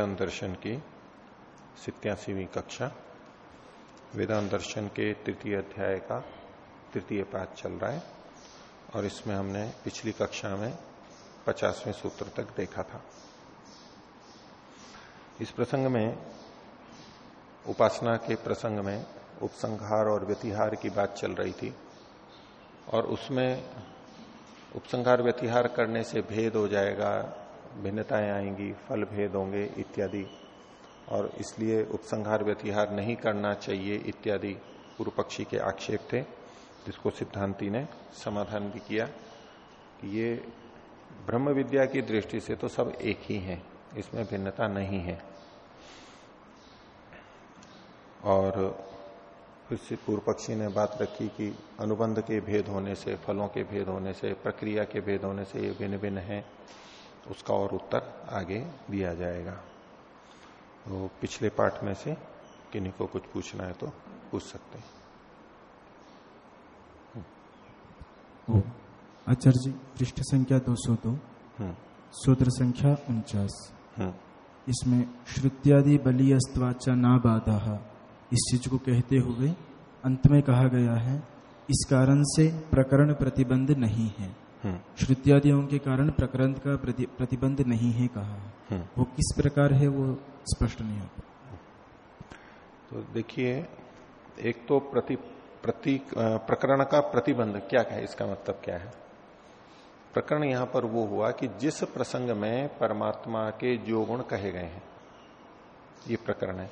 वेदांत दर्शन की सितयासीवीं कक्षा, वेदांत दर्शन के तृतीय अध्याय का तृतीय पाठ चल रहा है और इसमें हमने पिछली कक्षा में पचासवें सूत्र तक देखा था। इस प्रसंग में, उपासना के प्रसंग में उपसंहार और व्यतिहार की बात चल रही थी और उसमें उपसंहार व्यतिहार करने से भेद हो जाएगा भिन्नताएँ आएँगी, फल भेद होंगे इत्यादि। और इसलिए उपसंहार व्यतिहार नहीं करना चाहिए इत्यादि पूर्व पक्षी के आक्षेप थे, जिसको सिद्धांति ने समाधान भी किया। कि ये ब्रह्म विद्या की दृष्टि से तो सब एक ही है, इसमें भिन्नता नहीं है। और फिर पूर्व पक्षी ने बात रखी कि अनुबंध के भेद होने से, फलों के भेद होने से, प्रक्रिया के भेद होने से ये भिन्न भिन्न है। उसका और उत्तर आगे दिया जाएगा। तो पिछले पाठ में से किन्हीं को कुछ पूछना है तो पूछ सकते हैं। आचार्य जी पृष्ठ संख्या 202 सूत्र संख्या उनचास। इसमें श्रुत्यादि बलियस्तवाचा ना बाधा। इस चीज़ को कहते हुए अंत में कहा गया है इस कारण से प्रकरण प्रतिबंध नहीं है। श्रुत्यादियों के कारण प्रकरण का प्रतिबंध नहीं है कहा। वो किस प्रकार है वो स्पष्ट नहीं होता तो देखिए एक तो प्रति प्रति प्रकरण का प्रतिबंध क्या है इसका मतलब क्या है? प्रकरण यहाँ पर वो हुआ कि जिस प्रसंग में परमात्मा के जो गुण कहे गए हैं ये प्रकरण है।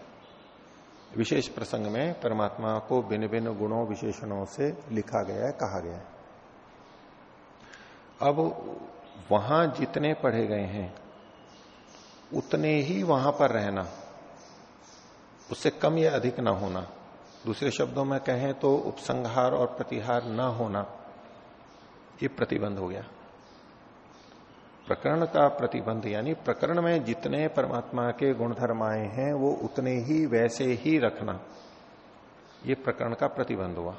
विशेष प्रसंग में परमात्मा को भिन्न भिन्न गुणों विशेषणों से लिखा गया है कहा गया है। अब वहाँ जितने पढ़े गए हैं, उतने ही वहाँ पर रहना। उससे कम या अधिक ना होना। दूसरे शब्दों में कहें तो उपसंहार और प्रतिहार ना होना, ये प्रतिबंध हो गया। प्रकरण का प्रतिबंध, यानी प्रकरण में जितने परमात्मा के गुणधर्म आए हैं, वो उतने ही वैसे ही रखना। ये प्रकरण का प्रतिबंध हुआ।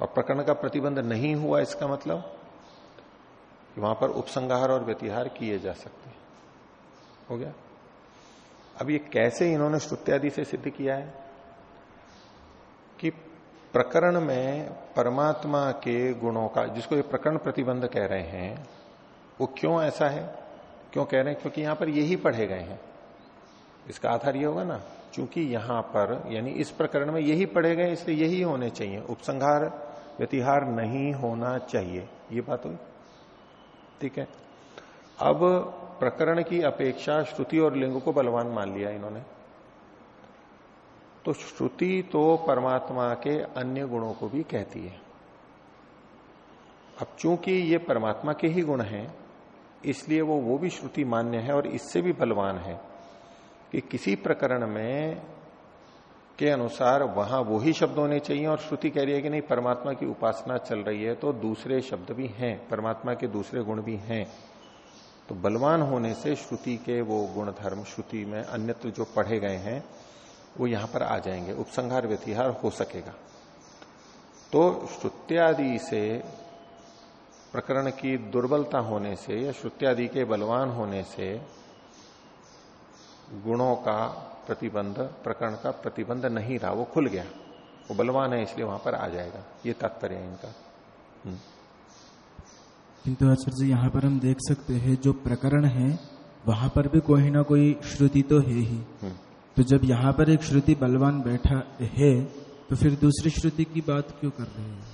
और प्रकरण का प्रतिबंध नहीं हुआ इसका मतलब? वहाँ पर उपसंहार और व्यतिहार किए जा सकते हो। गया? अब ये कैसे इन्होंने श्रुत्यादि से सिद्ध किया है? कि प्रकरण में परमात्मा के गुणों का, जिसको ये प्रकरण प्रतिबंध कह रहे हैं, वो क्यों ऐसा है? क्यों कह रहे हैं? क्योंकि यहाँ पर यही पढ़े गए हैं। इसका आधार ये होगा ना क्योंकि यहाँ पर, यानी इस प्रकरण में यही पढ़े गए, इसलिए यही होने चाहिए। उपसंहार, व्यतिहार नहीं होना चाहिए। ये बात हुई? ठीक है। अब प्रकरण की अपेक्षा श्रुति और लिंग को बलवान मान लिया इन्होंने। तो श्रुति तो परमात्मा के अन्य गुणों को भी कहती है। अब चूँकि ये परमात्मा के ही गुण हैं, इसलिए वो वो भी श्रुति मान्य है और इससे भी बलवान है कि किसी प्रकरण में के अनुसार वहाँ वो ही शब्द होने चाहिए और श्रुति कह रही है कि नहीं, परमात्मा की उपासना चल रही है तो दूसरे शब्द भी हैं, परमात्मा के दूसरे गुण भी हैं। तो बलवान होने से श्रुति के वो गुण धर्म श्रुति में अन्यत्र जो पढ़े गए हैं, वो यहाँ पर आ जाएँगे। उपसंहार व्यतिहार हो सकेगा। तो श्रुत्यादि से, प्रकरण की दुर्बलता होने से या श्रुत्यादि के बलवान होने से, गुणों का प्रतिबंध प्रकरण का प्रतिबंध नहीं रहा वो खुल गया। वो बलवान है इसलिए वहाँ पर आ जाएगा। ये तात्पर्य है इनका। हम्म। किंतु आचार्य जी यहाँ पर हम देख सकते हैं जो प्रकरण है वहाँ पर भी कोई ना कोई श्रुति तो है ही। हम्म। तो जब यहाँ पर एक श्रुति बलवान बैठा है तो फिर दूसरी श्रुति की बात क्यों कर रहे हैं?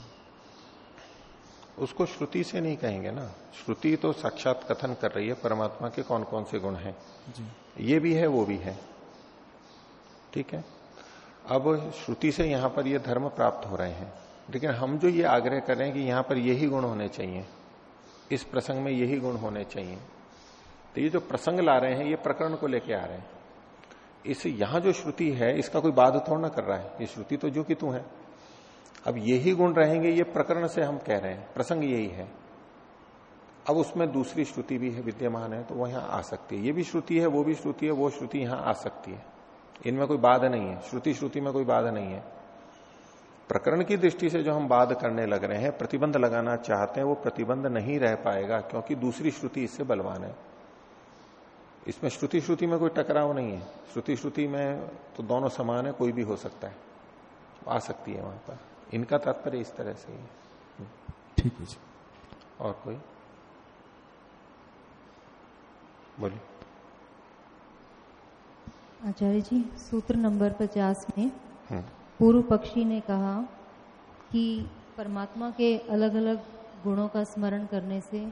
उसको श्रुति से नहीं कहेंगे ना। श्रुति तो साक्षात कथन कर रही है परमात्मा के कौन कौन से गुण हैं। ये भी है वो भी है। ठीक है? अब श्रुति से यहाँ पर ये धर्म प्राप्त हो रहे हैं। लेकिन हम जो ये आग्रह कर रहे हैं कि यहाँ पर यही गुण होने चाहिए, इस प्रसंग में यही गुण होने चाहिए तो ये जो प्रसंग ला रहे हैं, ये प्रकरण को लेके आ रहे हैं। इस यहाँ जो श्रुति है, इसका कोई बाध थोड़ा ना कर रहा है। ये श्रुति तो जो कि तू है। अब यही गुण रहेंगे, ये प्रकरण से हम कह रहे हैं। प्रसंग यही है। अब उसमें दूसरी श्रुति भी है, विद्यमान है तो वो यहाँ आ सकती है। ये भी श्रुति है, वो भी श्रुति है, वो श्रुति यहाँ आ सकती है। इनमें कोई बाध नहीं है। श्रुति श्रुति में कोई बाधा नहीं है। प्रकरण की दृष्टि से जो हम बाध करने लग रहे हैं प्रतिबंध लगाना चाहते हैं वो प्रतिबंध नहीं रह पाएगा क्योंकि दूसरी श्रुति इससे बलवान है। इसमें श्रुति श्रुति में कोई टकराव नहीं है। श्रुति श्रुति में तो दोनों समान है कोई भी हो सकता है। आ सकती है वहाँ पर। इनका तात्पर्य इस तरह से ही ठीक है और कोई? बोलिए। आचार्य जी सूत्र नंबर पचास में हम्म। पूर्व पक्षी ने कहा कि परमात्मा के अलग अलग गुणों का स्मरण करने से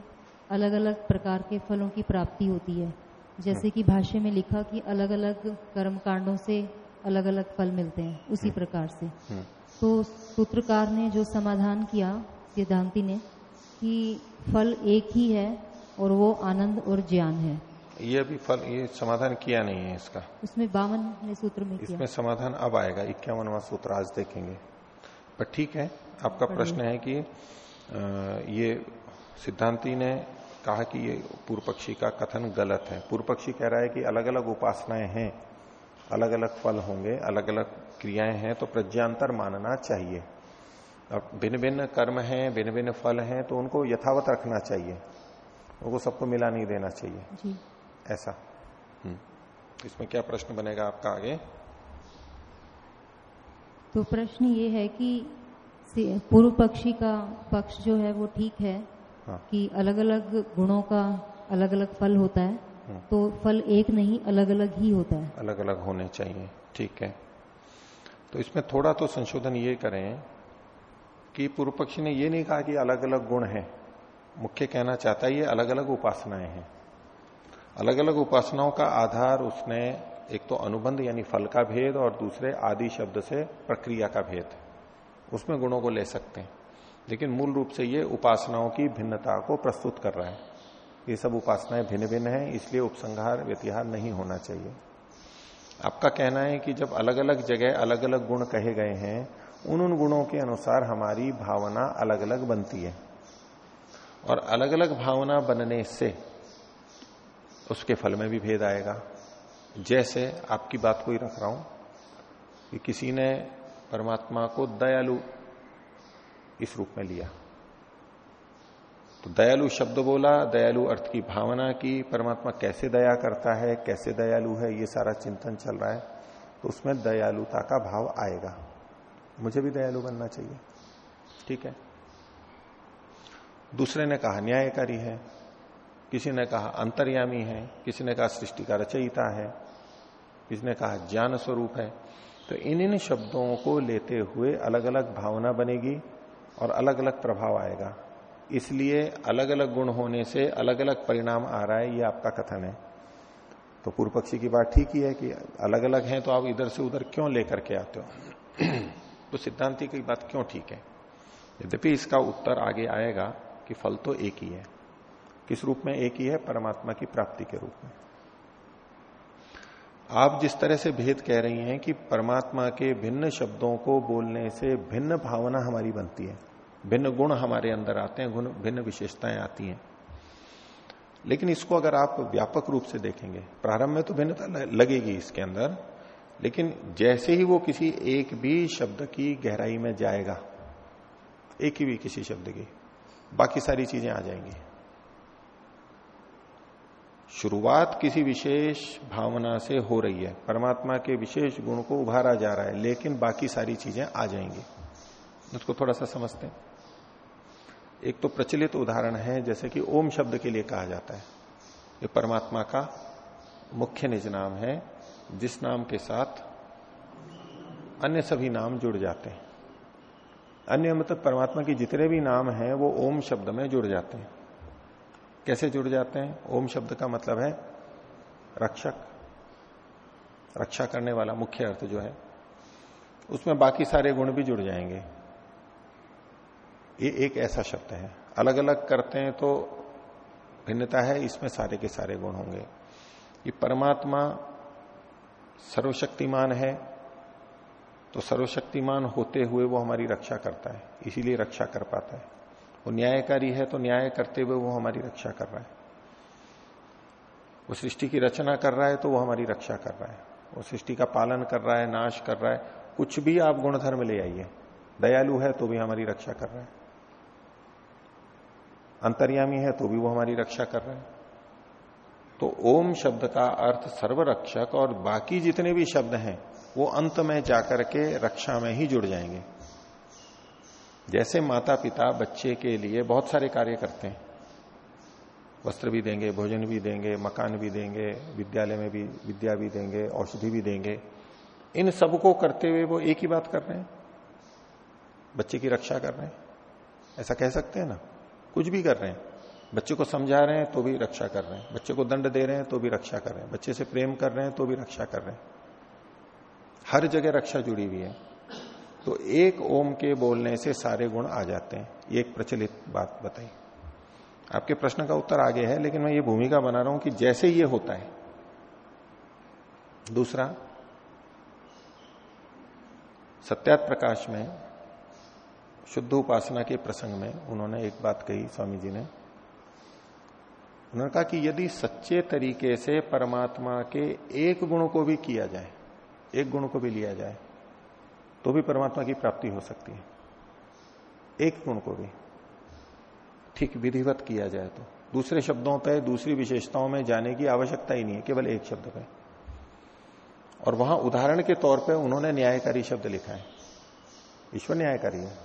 अलग अलग प्रकार के फलों की प्राप्ति होती है जैसे कि भाष्य में लिखा कि अलग अलग कर्म कांडों से अलग अलग फल मिलते हैं उसी हम्म। प्रकार से हम्म। तो सूत्रकार ने जो समाधान किया सिद्धांति ने कि फल एक ही है और वो आनंद और ज्ञान है ये अभी फल ये समाधान किया नहीं है इसका। उसमें बावन सूत्र में किया। इसमें समाधान अब आएगा इक्यावनवा सूत्र आज देखेंगे। पर ठीक है आपका प्रश्न है कि ये सिद्धांति ने कहा कि ये पूर्व पक्षी का कथन गलत है। पूर्व पक्षी कह रहा है कि अलग अलग उपासनाएँ हैं अलग अलग फल होंगे अलग अलग क्रियाएँ हैं तो प्रज्ञांतर मानना चाहिए। अब भिन्न भिन्न कर्म हैं भिन्न भिन्न फल हैं तो उनको यथावत रखना चाहिए। उनको सबको मिला नहीं देना चाहिए। जी। ऐसा। हम्म। इसमें क्या प्रश्न बनेगा आपका आगे? तो प्रश्न ये है कि पूर्व पक्षी का पक्ष जो है वो ठीक है हाँ। कि अलग अलग गुणों का अलग अलग फल होता है? हम्म। तो फल एक नहीं अलग अलग ही होता है। अलग अलग होने चाहिए ठीक है। तो इसमें थोड़ा तो संशोधन ये करें कि पूर्व पक्षी ने ये नहीं कहा कि अलग अलग गुण हैं। मुख्य कहना चाहता है ये अलग अलग उपासनाएँ हैं। अलग अलग उपासनाओं का आधार उसने, एक तो अनुबंध यानी फल का भेद और दूसरे आदि शब्द से प्रक्रिया का भेद। उसमें गुणों को ले सकते हैं। लेकिन मूल रूप से ये उपासनाओं की भिन्नता को प्रस्तुत कर रहा है। ये सब उपासनाएँ भिन्न भिन्न हैं, इसलिए उपसंहार, व्यतिहार नहीं होना चाहिए। आपका कहना है कि जब अलग अलग जगह अलग अलग गुण कहे गए हैं, उन उन गुणों के अनुसार हमारी भावना अलग अलग बनती है। और अलग अलग भावना बनने से उसके फल में भी भेद आएगा। जैसे आपकी बात को ही रख रहा हूँ कि किसी ने परमात्मा को दयालु इस रूप में लिया। तो दयालु शब्द बोला, दयालु अर्थ की भावना की, परमात्मा कैसे दया करता है, कैसे दयालु है, ये सारा चिंतन चल रहा है तो उसमें दयालुता का भाव आएगा। मुझे भी दयालु बनना चाहिए। ठीक है? दूसरे ने कहा, न्यायकारी है। किसी ने कहा अंतर्यामी है, किसी ने कहा सृष्टि का रचयिता है, किसी ने कहा ज्ञान स्वरूप है तो इन इन शब्दों को लेते हुए अलग अलग भावना बनेगी और अलग अलग प्रभाव आएगा। इसलिए अलग अलग गुण होने से अलग अलग परिणाम आ रहा है, ये आपका कथन है। तो पूर्व पक्षी की बात ठीक ही है कि अलग अलग हैं तो आप इधर से उधर क्यों लेकर के आते हो? तो सिद्धांति की बात क्यों ठीक है? यद्यपि इसका उत्तर आगे आएगा कि फल तो एक ही है। किस रूप में? एक ही है, परमात्मा की प्राप्ति के रूप में। आप जिस तरह से भेद कह रही हैं कि परमात्मा के भिन्न शब्दों को बोलने से भिन्न भावना हमारी बनती है, भिन्न गुण हमारे अंदर आते हैं, गुण, भिन्न विशेषताएँ आती हैं। लेकिन इसको अगर आप व्यापक रूप से देखेंगे, प्रारंभ में तो भिन्नता लगेगी इसके अंदर, लेकिन जैसे ही वो किसी एक भी शब्द की गहराई में जाएगा, एक ही भी किसी शब्द की, बाकी सारी चीज़ें आ जाएँगी। शुरुआत किसी विशेष भावना से हो रही है। परमात्मा के विशेष गुण को उभारा जा रहा है, लेकिन बाकी सारी चीज़ें आ जाएँगी। उसको थोड़ा सा समझते हैं। एक तो प्रचलित उदाहरण है, जैसे कि ओम शब्द के लिए कहा जाता है। ये परमात्मा का मुख्य निज नाम है, जिस नाम के साथ अन्य सभी नाम जुड़ जाते हैं। अन्य मतलब परमात्मा के जितने भी नाम हैं, वो ओम शब्द में जुड़ जाते हैं। कैसे जुड़ जाते हैं? ओम शब्द का मतलब है रक्षक। रक्षा करने वाला मुख्य अर्थ जो है, उसमें बाकी सारे गुण भी जुड़ जाएँगे। ये एक ऐसा शब्द है। अलग अलग करते हैं तो भिन्नता है, इसमें सारे के सारे गुण होंगे। ये परमात्मा सर्वशक्तिमान है तो सर्वशक्तिमान होते हुए वो हमारी रक्षा करता है, इसीलिए रक्षा कर पाता है। वो न्यायकारी है तो न्याय करते हुए वो हमारी रक्षा कर रहा है। वो सृष्टि की रचना कर रहा है तो वो हमारी रक्षा कर रहा है। वो सृष्टि का पालन कर रहा है, नाश कर रहा है। कुछ भी आप गुणधर्म ले आइए, दयालु है तो भी हमारी रक्षा कर रहा है। अंतर्यामी है तो भी वो हमारी रक्षा कर रहा है। तो ओम शब्द का अर्थ सर्वरक्षक और बाकी जितने भी शब्द हैं, वो अंत में जाकर के रक्षा में ही जुड़ जाएँगे। जैसे माता पिता बच्चे के लिए बहुत सारे कार्य करते हैं। वस्त्र भी देंगे, भोजन भी देंगे, मकान भी देंगे, विद्यालय में भी विद्या भी देंगे, औषधि भी देंगे। इन सबको करते हुए वो एक ही बात कर रहे हैं। बच्चे की रक्षा कर रहे हैं। ऐसा कह सकते हैं ना? कुछ भी कर रहे हैं। बच्चे को समझा रहे हैं तो भी रक्षा कर रहे हैं। बच्चे को दंड दे रहे हैं तो भी रक्षा कर रहे हैं। बच्चे से प्रेम कर रहे हैं तो भी रक्षा कर रहे हैं। हर जगह रक्षा जुड़ी हुई है। तो एक ओम के बोलने से सारे गुण आ जाते हैं। ये एक प्रचलित बात बताई। आपके प्रश्न का उत्तर आगे है, लेकिन मैं ये भूमिका बना रहा हूँ कि जैसे ये होता है। दूसरा, सत्यात प्रकाश में, शुद्ध उपासना के प्रसंग में उन्होंने एक बात कही स्वामी जी ने। उन्होंने कहा कि यदि सच्चे तरीके से परमात्मा के एक गुण को भी किया जाए, एक गुण को भी लिया जाए तो भी परमात्मा की प्राप्ति हो सकती है। एक गुण को भी। ठीक विधिवत किया जाए तो। दूसरे शब्दों पर दूसरी विशेषताओं में जाने की आवश्यकता ही नहीं है, केवल एक शब्द पर और वहाँ उदाहरण के तौर पे उन्होंने न्यायकारी शब्द लिखा है। ईश्वर न्यायकारी है।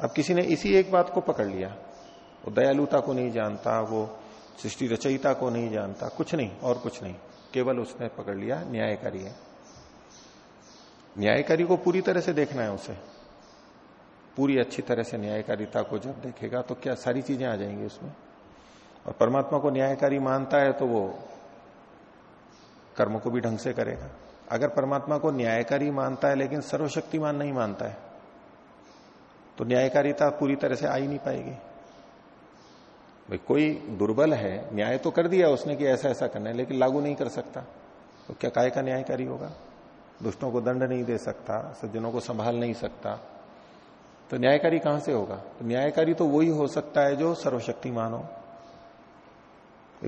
अब किसी ने इसी एक बात को पकड़ लिया। वो दयालुता को नहीं जानता, वो सृष्टि रचयिता को नहीं जानता, कुछ नहीं, और कुछ नहीं। केवल उसने पकड़ लिया, न्यायकारी है। न्यायकारी को पूरी तरह से देखना है उसे। पूरी अच्छी तरह से न्यायकारिता को जब देखेगा तो क्या सारी चीज़ें आ जाएँगी उसमें? और परमात्मा को न्यायकारी मानता है तो वो कर्म को भी ढंग से करेगा। अगर परमात्मा को न्यायकारी मानता है, लेकिन सर्वशक्तिमान नहीं मानता है तो न्यायकारिता पूरी तरह से आ ही नहीं पाएगी। भाई, कोई दुर्बल है, न्याय तो कर दिया उसने कि ऐसा ऐसा करना है, लेकिन लागू नहीं कर सकता तो क्या काय का न्यायकारी होगा? दुष्टों को दंड नहीं दे सकता, सज्जनों को संभाल नहीं सकता। तो न्यायकारी कहाँ से होगा? तो न्यायकारी तो वही हो सकता है जो सर्वशक्तिमान हो।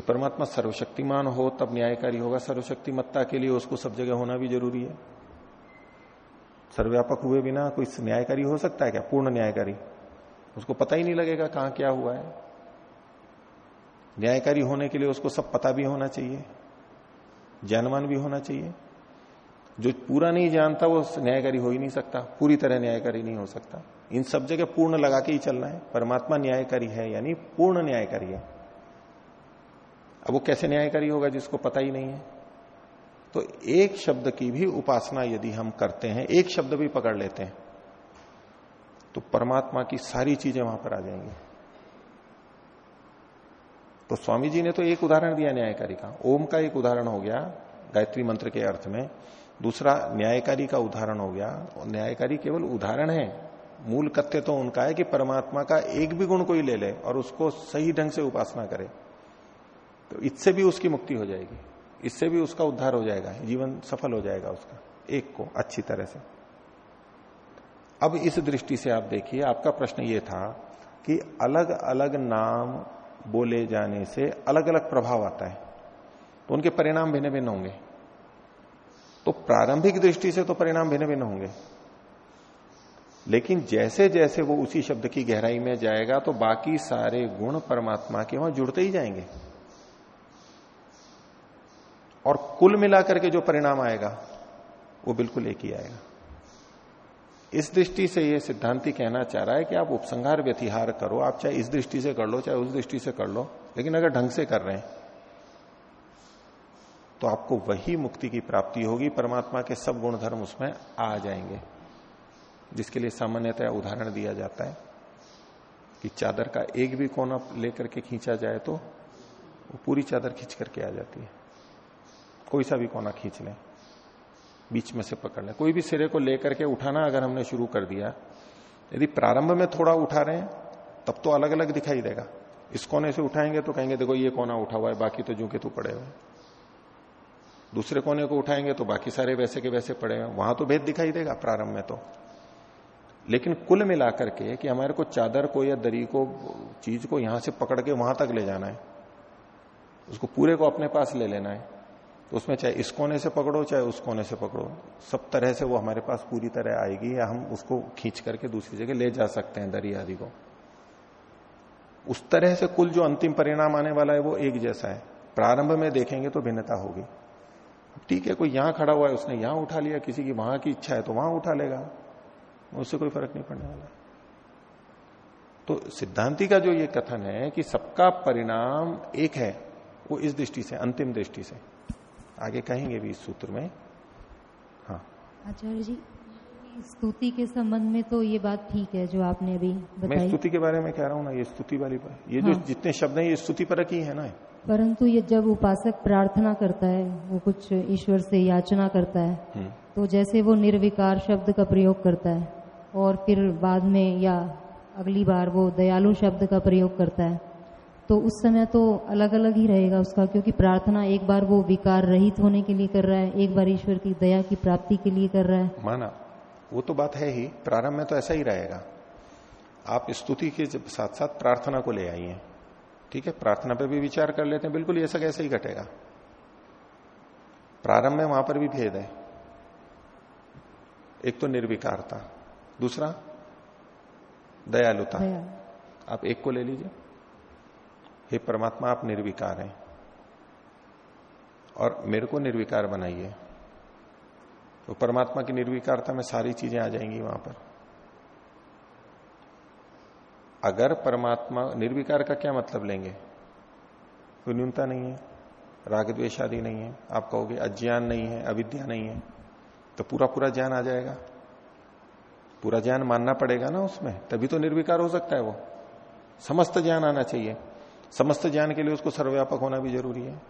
परमात्मा सर्वशक्तिमान हो, तब न्यायकारी होगा। सर्वशक्तिमत्ता के लिए उसको सब जगह होना भी ज़रूरी है। सर्वव्यापक हुए बिना कोई न्यायकारी हो सकता है क्या? पूर्ण न्यायकारी। उसको पता ही नहीं लगेगा कहाँ क्या हुआ है। न्यायकारी होने के लिए उसको सब पता भी होना चाहिए। ज्ञानवान भी होना चाहिए। जो पूरा नहीं जानता, वो न्यायकारी हो ही नहीं सकता, पूरी तरह न्यायकारी नहीं हो सकता। इन सब जगह पूर्ण लगा के ही चलना है। परमात्मा न्यायकारी है यानी पूर्ण न्यायकारी है। अब वो कैसे न्यायकारी होगा जिसको पता ही नहीं है? तो एक शब्द की भी उपासना यदि हम करते हैं, एक शब्द भी पकड़ लेते हैं तो परमात्मा की सारी चीज़ें वहाँ पर आ जाएँगी। तो स्वामी जी ने तो एक उदाहरण दिया न्यायकारी का। ओम का एक उदाहरण हो गया गायत्री मंत्र के अर्थ में। दूसरा न्यायकारी का उदाहरण हो गया। और न्यायकारी केवल उदाहरण है। मूल कथ्य तो उनका है कि परमात्मा का एक भी गुण कोई ले ले और उसको सही ढंग से उपासना करे तो इससे भी उसकी मुक्ति हो जाएगी। इससे भी उसका उद्धार हो जाएगा। जीवन सफल हो जाएगा उसका, एक को अच्छी तरह से। अब इस दृष्टि से आप देखिए, आपका प्रश्न ये था कि अलग अलग नाम बोले जाने से अलग अलग प्रभाव आता है। तो उनके परिणाम भिन्न भिन्न होंगे। तो प्रारंभिक दृष्टि से तो परिणाम भिन्न भिन्न होंगे। लेकिन जैसे जैसे वो उसी शब्द की गहराई में जाएगा तो बाकी सारे गुण परमात्मा के वहाँ जुड़ते ही जाएँगे। और कुल मिलाकर के जो परिणाम आएगा, वो बिल्कुल एक ही आएगा। इस दृष्टि से ये सिद्धांति कहना चाह रहा है कि आप उपसंहार व्यतिहार करो, आप चाहे इस दृष्टि से कर लो, चाहे उस दृष्टि से कर लो, लेकिन अगर ढंग से कर रहे हैं तो आपको वही मुक्ति की प्राप्ति होगी, परमात्मा के सब गुण धर्म उसमें आ जाएँगे। जिसके लिए सामान्यतः उदाहरण दिया जाता है कि चादर का एक भी कोना लेकर के खींचा जाए तो वो पूरी चादर खींच करके आ जाती है। कोई सा भी कोना खींच लें, बीच में से पकड़ लें। कोई भी सिरे को लेकर के उठाना अगर हमने शुरू कर दिया, यदि प्रारंभ में थोड़ा उठा रहे हैं, तब तो अलग अलग दिखाई देगा। इस कोने से उठाएँगे तो कहेंगे, देखो, ये कोना उठा हुआ है, बाकी तो जू के तू पड़े हुए दूसरे कोने को उठाएँगे तो बाकी सारे वैसे के वैसे पड़े हुए वहाँ तो भेद दिखाई देगा प्रारंभ में तो। लेकिन कुल मिलाकर के कि हमारे को चादर को या दरी को, चीज़ को यहाँ से पकड़ के वहाँ तक ले जाना है, उसको पूरे को अपने पास ले लेना है तो उसमें चाहे इस कोने से पकड़ो, चाहे उस कोने से पकड़ो, सब तरह से वो हमारे पास पूरी तरह आएगी या हम उसको खींच करके दूसरी जगह ले जा सकते हैं दरी आदि को। उस तरह से कुल जो अंतिम परिणाम आने वाला है वो एक जैसा है। प्रारंभ में देखेंगे तो भिन्नता होगी। ठीक है कोई यहाँ खड़ा हुआ है उसने यहाँ उठा लिया किसी की वहाँ की इच्छा है तो वहाँ उठा लेगा। उससे कोई फ़र्क नहीं पड़ने वाला। तो सिद्धांति का जो ये कथन है कि सबका परिणाम एक है वो इस दृष्टि से अंतिम दृष्टि से। आगे कहेंगे भी इस सूत्र में। हाँ। आचार्य जी स्तुति के संबंध में तो ये बात ठीक है जो आपने अभी बताई। मैं स्तुति के बारे में कह रहा हूँ ना ये स्तुति वाली बात। ये हाँ। जो जितने शब्द हैं ये स्तुति पर ही है ना। परंतु ये जब उपासक प्रार्थना करता है वो कुछ ईश्वर से याचना करता है हम्म। तो जैसे वो निर्विकार शब्द का प्रयोग करता है और फिर बाद में या अगली बार वो दयालु शब्द का प्रयोग करता है तो उस समय तो अलग अलग ही रहेगा उसका क्योंकि प्रार्थना एक बार वो विकार रहित होने के लिए कर रहा है एक बार ईश्वर की दया की प्राप्ति के लिए कर रहा है। माना वो तो बात है ही प्रारंभ में तो ऐसा ही रहेगा। आप स्तुति के साथ साथ प्रार्थना को ले आइए। ठीक है प्रार्थना पे भी विचार कर लेते हैं बिल्कुल ये सब ऐसे ही घटेगा। प्रारंभ में वहाँ पर भी भेद है। एक तो निर्विकारता दूसरा दयालुता। आप एक को ले लीजिए। हे परमात्मा आप निर्विकार हैं। और मेरे को निर्विकार बनाइए। तो परमात्मा की निर्विकारता में सारी चीज़ें आ जाएँगी वहाँ पर। अगर परमात्मा निर्विकार का क्या मतलब लेंगे? कोई न्यूनता नहीं है राग द्वेश आदि नहीं है। आप कहोगे अज्ञान नहीं है, अविद्या नहीं है तो पूरा पूरा ज्ञान आ जाएगा। पूरा ज्ञान मानना पड़ेगा ना उसमें? तभी तो निर्विकार हो सकता है वो। समस्त ज्ञान आना चाहिए। समस्त ज्ञान के लिए उसको सर्वव्यापक होना भी ज़रूरी है।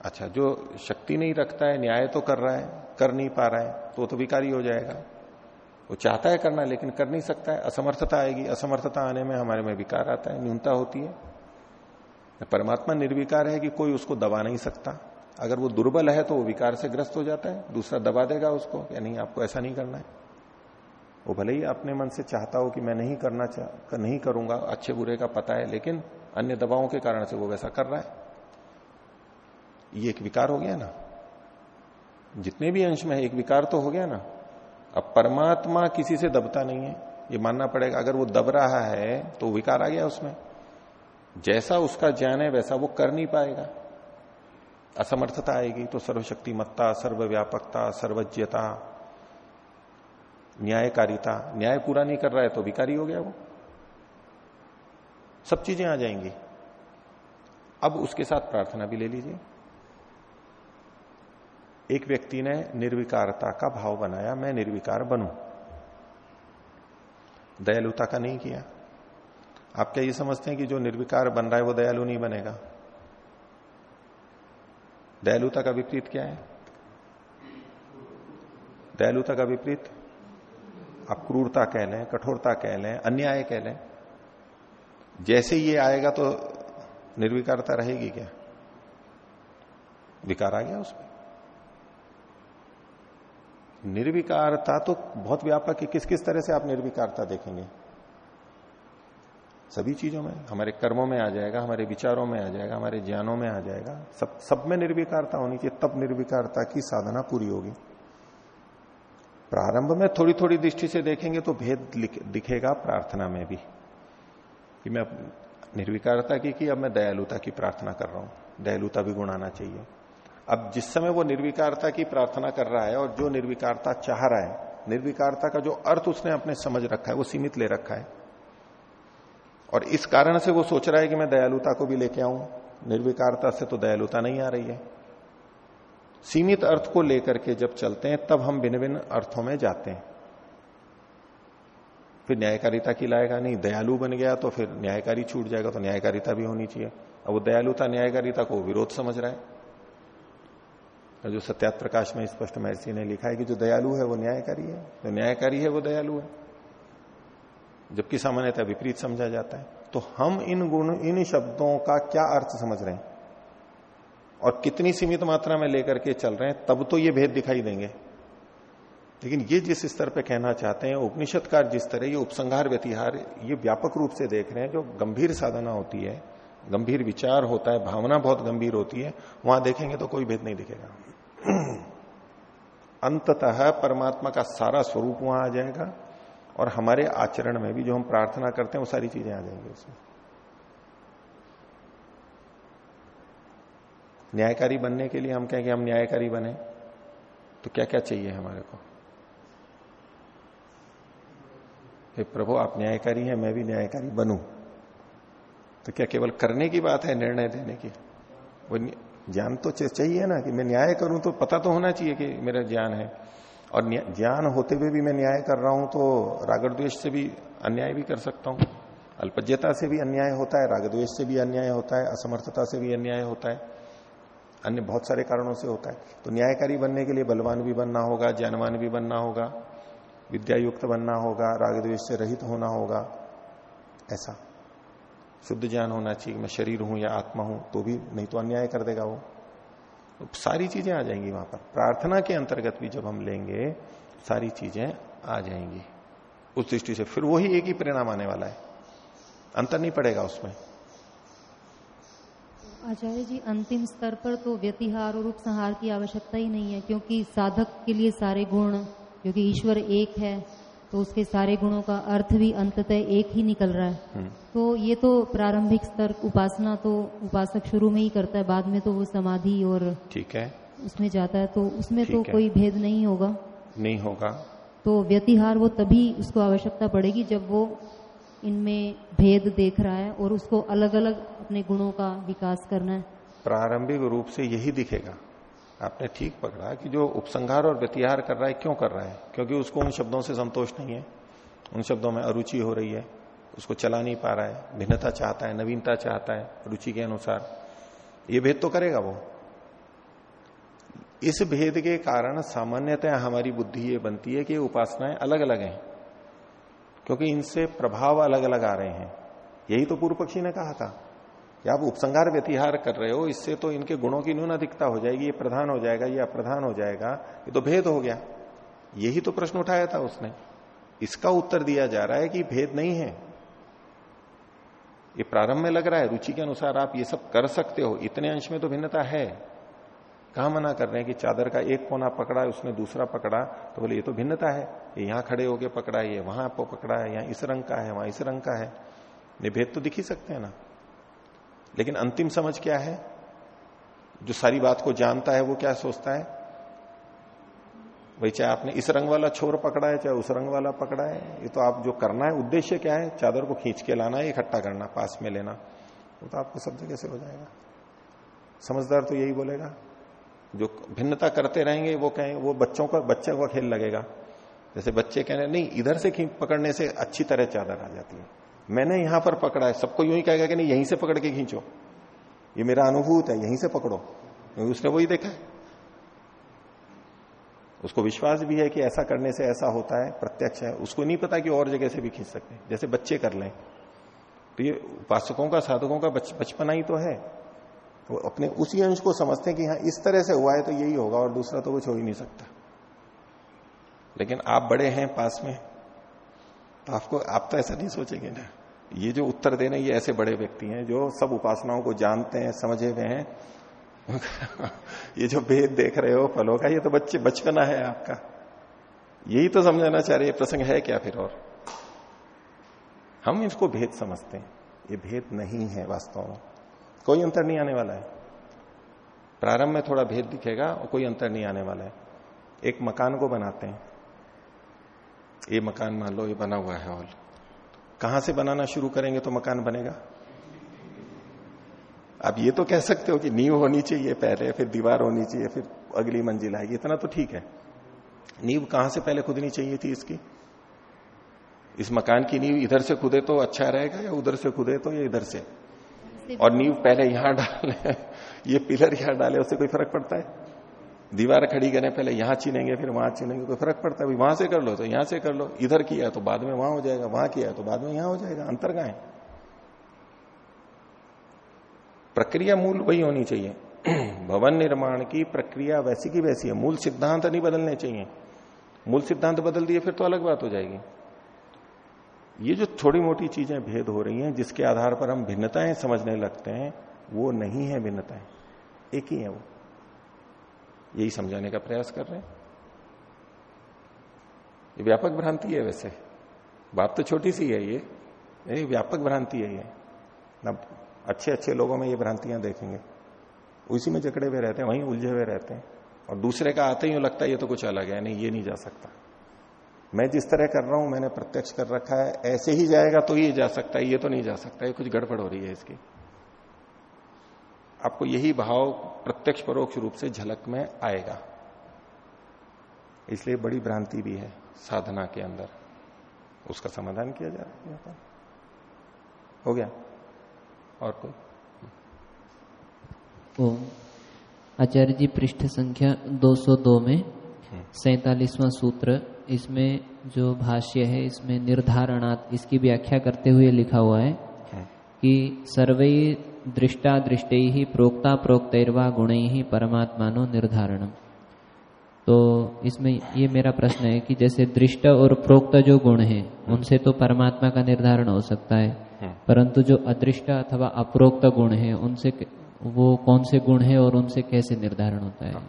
अच्छा जो शक्ति नहीं रखता है, न्याय तो कर रहा है, कर नहीं पा रहा है तो तो विकारी हो जाएगा। वो चाहता है करना, लेकिन कर नहीं सकता है। असमर्थता आएगी। असमर्थता आने में हमारे में विकार आता है, न्यूनता होती है। परमात्मा निर्विकार है कि कोई उसको दबा नहीं सकता। अगर वो दुर्बल है तो वो विकार से ग्रस्त हो जाता है। दूसरा दबा देगा उसको, या नहीं, आपको ऐसा नहीं करना है। वो भले ही अपने मन से चाहता हो कि मैं नहीं करना चाह नहीं करूँगा, अच्छे बुरे का पता है, लेकिन अन्य दबावों के कारण से वो वैसा कर रहा है। ये एक विकार हो गया ना? जितने भी अंश में है, एक विकार तो हो गया ना? अब परमात्मा किसी से दबता नहीं है, ये मानना पड़ेगा। अगर वो दब रहा है तो विकार आ गया उसमें। जैसा उसका ज्ञान है, वैसा वो कर नहीं पाएगा। असमर्थता आएगी तो सर्वशक्तिमत्ता, सर्वव्यापकता, सर्वज्ञता, न्यायकारिता, न्याय पूरा नहीं कर रहा है तो विकारी हो गया वो। सब चीज़ें आ जाएँगी। अब उसके साथ प्रार्थना भी ले लीजिए। एक व्यक्ति ने निर्विकारता का भाव बनाया, मैं निर्विकार बनू। दयालुता का नहीं किया। आप क्या ये समझते हैं कि जो निर्विकार बन रहा है वो दयालु नहीं बनेगा? दयालुता का विपरीत क्या है? दयालुता का विपरीत? आप क्रूरता कह लें, कठोरता कह लें, अन्याय कह लें। जैसे ये आएगा तो निर्विकारता रहेगी क्या? विकार आ गया उसमें। निर्विकारता तो बहुत व्यापक है। किस किस तरह से आप निर्विकारता देखेंगे? सभी चीज़ों में, हमारे कर्मों में आ जाएगा, हमारे विचारों में आ जाएगा, हमारे ज्ञानों में आ जाएगा। सब सब में निर्विकारता होनी चाहिए, तब निर्विकारता की साधना पूरी होगी। प्रारंभ में थोड़ी थोड़ी दृष्टि से देखेंगे तो भेद दिखेगा प्रार्थना में भी। कि मैं निर्विकारता की, कि अब मैं दयालुता की प्रार्थना कर रहा हूँ। दयालुता भी गुण आना चाहिए। अब जिस समय वो निर्विकारता की प्रार्थना कर रहा है और जो निर्विकारता चाह रहा है, निर्विकारता का जो अर्थ उसने अपने समझ रखा है, वो सीमित ले रखा है। और इस कारण से वो सोच रहा है कि मैं दयालुता को भी लेके आऊँ। निर्विकारता से तो दयालुता नहीं आ रही है। सीमित अर्थ को लेकर के जब चलते हैं, तब हम भिन्न भिन्न अर्थों में जाते हैं। फिर न्यायकारिता की लाएगा नहीं, दयालु बन गया तो फिर न्यायकारी छूट जाएगा तो न्यायकारिता भी होनी चाहिए। अब वो दयालुता न्यायकारिता को विरोध समझ रहा है। जो सत्यात प्रकाश में स्पष्ट महर्षि ने लिखा है कि जो दयालु है वो न्यायकारी है। जो न्यायकारी है वो दयालु है। जबकि सामान्यतः विपरीत समझा जाता है। तो हम इन गुण, इन शब्दों का क्या अर्थ समझ रहे हैं? और कितनी सीमित मात्रा में लेकर के चल रहे हैं, तब तो ये भेद दिखाई देंगे। लेकिन ये जिस स्तर पे कहना चाहते हैं, उपनिषदकार जिस तरह ये उपसंहार व्यतिहार, ये व्यापक रूप से देख रहे हैं, जो गंभीर साधना होती है, गंभीर विचार होता है, भावना बहुत गंभीर होती है, वहाँ देखेंगे तो कोई भेद नहीं दिखेगा। अंततः परमात्मा का सारा स्वरूप वहाँ आ जाएगा और हमारे आचरण में भी जो हम प्रार्थना करते हैं, वो सारी चीज़ें आ जाएँगी उसमें। न्यायकारी बनने के लिए हम कहें कि हम न्यायकारी बने तो क्या क्या चाहिए हमारे को? हे प्रभु, आप न्यायकारी हैं, मैं भी न्यायकारी बनूं। तो क्या केवल करने की बात है, निर्णय देने की? वो ज्ञान तो चाहिए ना कि मैं न्याय करूँ तो पता तो होना चाहिए कि मेरा ज्ञान है। और ज्ञान होते हुए भी मैं न्याय कर रहा हूँ तो राग द्वेष से भी अन्याय भी कर सकता हूँ। अल्पज्ञता से भी अन्याय होता है राग द्वेष से भी अन्याय होता है, असमर्थता से भी अन्याय होता है। अन्य बहुत सारे कारणों से होता है। तो न्यायकारी बनने के लिए बलवान भी बनना होगा, ज्ञानवान भी बनना होगा, विद्यायुक्त बनना होगा राग द्वेष से रहित होना होगा, ऐसा। शुद्ध ज्ञान होना चाहिए, मैं शरीर हूँ या आत्मा हूँ तो भी नहीं तो अन्याय कर देगा वो। तो सारी चीज़ें आ जाएँगी वहाँ पर। प्रार्थना के अंतर्गत भी जब हम लेंगे, सारी चीज़ें आ जाएँगी। उस दृष्टि से फिर वही एक ही परिणाम आने वाला है। अंतर नहीं पड़ेगा उसमें। आचार्य जी, अंतिम स्तर पर तो व्यतिहार और उपसंहार की आवश्यकता ही नहीं है, क्योंकि साधक के लिए सारे गुण, क्योंकि ईश्वर एक है तो उसके सारे गुणों का अर्थ भी अंततः एक ही निकल रहा है। हम्म। तो ये तो प्रारंभिक स्तर उपासना तो उपासक शुरू में ही करता है बाद में तो वो समाधि और ठीक है। उसमें जाता है तो उसमें तो कोई भेद नहीं होगा। नहीं होगा। तो व्यतिहार वो तभी उसको आवश्यकता पड़ेगी जब वो इनमें भेद देख रहा है और उसको अलग अलग अपने गुणों का विकास करना है। प्रारंभिक रूप से यही दिखेगा। आपने ठीक पकड़ा कि जो उपसंहार और व्यतिहार कर रहा है, क्यों कर रहा है? क्योंकि उसको उन शब्दों से संतोष नहीं है। उन शब्दों में अरुचि हो रही है। उसको चला नहीं पा रहा है। भिन्नता चाहता है, नवीनता चाहता है, रुचि के अनुसार। ये भेद तो करेगा वो। इस भेद के कारण सामान्यतः हमारी बुद्धि ये बनती है कि उपासनाएँ अलग अलग हैं। क्योंकि इनसे प्रभाव अलग अलग आ रहे हैं। यही तो पूर्व पक्षी ने कहा था। कि आप उपसंगार व्यतिहार कर रहे हो, इससे तो इनके गुणों की न्यून अधिकता हो जाएगी, ये प्रधान हो जाएगा, ये अप्रधान हो जाएगा, ये तो भेद हो गया। यही तो प्रश्न उठाया था उसने। इसका उत्तर दिया जा रहा है कि भेद नहीं है। ये प्रारंभ में लग रहा है, रुचि के अनुसार आप ये सब कर सकते हो, इतने अंश में तो भिन्नता है। कहा मना कर रहे हैं कि चादर का एक कोना पकड़ा है उसने दूसरा पकड़ा तो बोले, ये तो भिन्नता है। ये यहाँ खड़े होके पकड़ा है ये वहाँ आपको पकड़ा है यहाँ इस रंग का है, वहाँ इस रंग का है। ये भेद तो दिख ही सकते हैं ना। लेकिन अंतिम समझ क्या है? जो सारी बात को जानता है, वो क्या सोचता है? भाई, चाहे आपने इस रंग वाला छोर पकड़ा है, चाहे उस रंग वाला पकड़ा है, ये तो आप जो करना है, उद्देश्य क्या है? चादर को खींच के लाना है इकट्ठा करना, पास में लेना, वो तो आपको सब जगह से हो जाएगा। समझदार तो यही बोलेगा, जो भिन्नता करते रहेंगे, वो कहें, वो बच्चों का, बच्चे का खेल लगेगा। जैसे बच्चे कहने नहीं, इधर से पकड़ने से अच्छी तरह चादर आ जाती है। मैंने यहाँ पर पकड़ा है। सबको यूँ ही कहेगा कि नहीं, यहीं से पकड़ के खींचो। ये मेरा अनुभूत है, यहीं से पकड़ो। क्योंकि उसने वही देखा है। उसको विश्वास भी है कि ऐसा करने से ऐसा होता है, प्रत्यक्ष है। उसको नहीं पता कि और जगह से भी खींच सकते जैसे बच्चे कर लें। तो ये उपासकों का, साधकों का बचपना ही तो है। वो तो अपने उसी अंश को समझते हैं कि हाँ इस तरह से हुआ है तो यही होगा और दूसरा तो कुछ हो ही नहीं सकता। लेकिन आप बड़े हैं, पास में। तो आपको, आप तो ऐसा नहीं सोचेंगे ना। ये जो उत्तर देने ये ऐसे बड़े व्यक्ति हैं जो सब उपासनाओं को जानते हैं, समझे हुए हैं। ये जो भेद देख रहे हो, फलों का, ये तो बच्चे, बचपना है आपका। यही तो समझाना चाह रहे प्रसंग है क्या फिर और? हम इसको भेद समझते हैं। ये भेद नहीं है वास्तव में। कोई अंतर नहीं आने वाला है। प्रारंभ में थोड़ा भेद दिखेगा और कोई अंतर नहीं आने वाला है। एक मकान को बनाते हैं। ये मकान मान लो, ये बना हुआ है हॉल। कहाँ से बनाना शुरू करेंगे तो मकान बनेगा? आप ये तो कह सकते हो कि नींव होनी चाहिए पहले फिर दीवार होनी चाहिए फिर अगली मंजिल आएगी। इतना तो ठीक है। नींव कहाँ से पहले खुदनी चाहिए थी इसकी? इस मकान की नींव इधर से खुदे तो अच्छा रहेगा या उधर से खुदे तो या इधर से? और नींव पहले यहाँ डाले ये पिलर यहाँ डाले उससे कोई फ़र्क पड़ता है? दीवार खड़ी करें, पहले यहाँ चीनेंगे फिर वहाँ चीनेंगे कोई फ़र्क पड़ता है। वहाँ से कर लो तो यहाँ से कर लो। इधर किया तो बाद में वहाँ हो जाएगा, वहाँ किया तो बाद में यहाँ हो जाएगा। अंतर है? प्रक्रिया मूल वही होनी चाहिए। भवन निर्माण की प्रक्रिया वैसी की वैसी है। मूल सिद्धांत नहीं बदलने चाहिए। मूल सिद्धांत बदल दिए, फिर तो अलग बात हो जाएगी। ये जो थोड़ी मोटी चीज़ें भेद हो रही हैं, जिसके आधार पर हम भिन्नताएँ समझने लगते हैं, वो नहीं है भिन्नताएँ। एक ही है वो। यही समझाने का प्रयास कर रहे हैं। ये व्यापक भ्रांति है वैसे। बात तो छोटी सी है ये। ये व्यापक भ्रांति है ये। ना अच्छे अच्छे लोगों में ये भ्रांतियाँ देखेंगे। उसी में जकड़े हुए रहते हैं, वहीं उलझे हुए रहते हैं। और दूसरे का आते ही, लगता है ये तो कुछ अलग है, नहीं, ये नहीं जा सकता। मैं जिस तरह कर रहा हूँ, मैंने प्रत्यक्ष कर रखा है, ऐसे ही जाएगा तो ये जा सकता है, ये तो नहीं जा सकता, ये कुछ गड़बड़ हो रही है इसकी। आपको यही भाव प्रत्यक्ष परोक्ष रूप से झलक में आएगा। इसलिए बड़ी भ्रांति भी है साधना के अंदर। उसका समाधान किया जा रहा है हो गया? और कोई? ओम। आचार्य जी पृष्ठ संख्या 202 में हम्म। सैतालीसवां सूत्र इसमें जो भाष्य है इसमें निर्धारणात् इसकी व्याख्या करते हुए लिखा हुआ है हम्म। कि सर्वे दृष्टा दृष्टि ही प्रोक्ता प्रोक्तर्वा गुण ही परमात्मानो निर्धारण तो इसमें ये मेरा प्रश्न है कि जैसे दृष्ट और प्रोक्त जो गुण है उनसे तो परमात्मा का निर्धारण हो सकता है हम्म। परंतु जो अदृष्ट अथवा अप्रोक्त गुण है उनसे वो कौन से गुण है और उनसे कैसे निर्धारण होता है हाँ।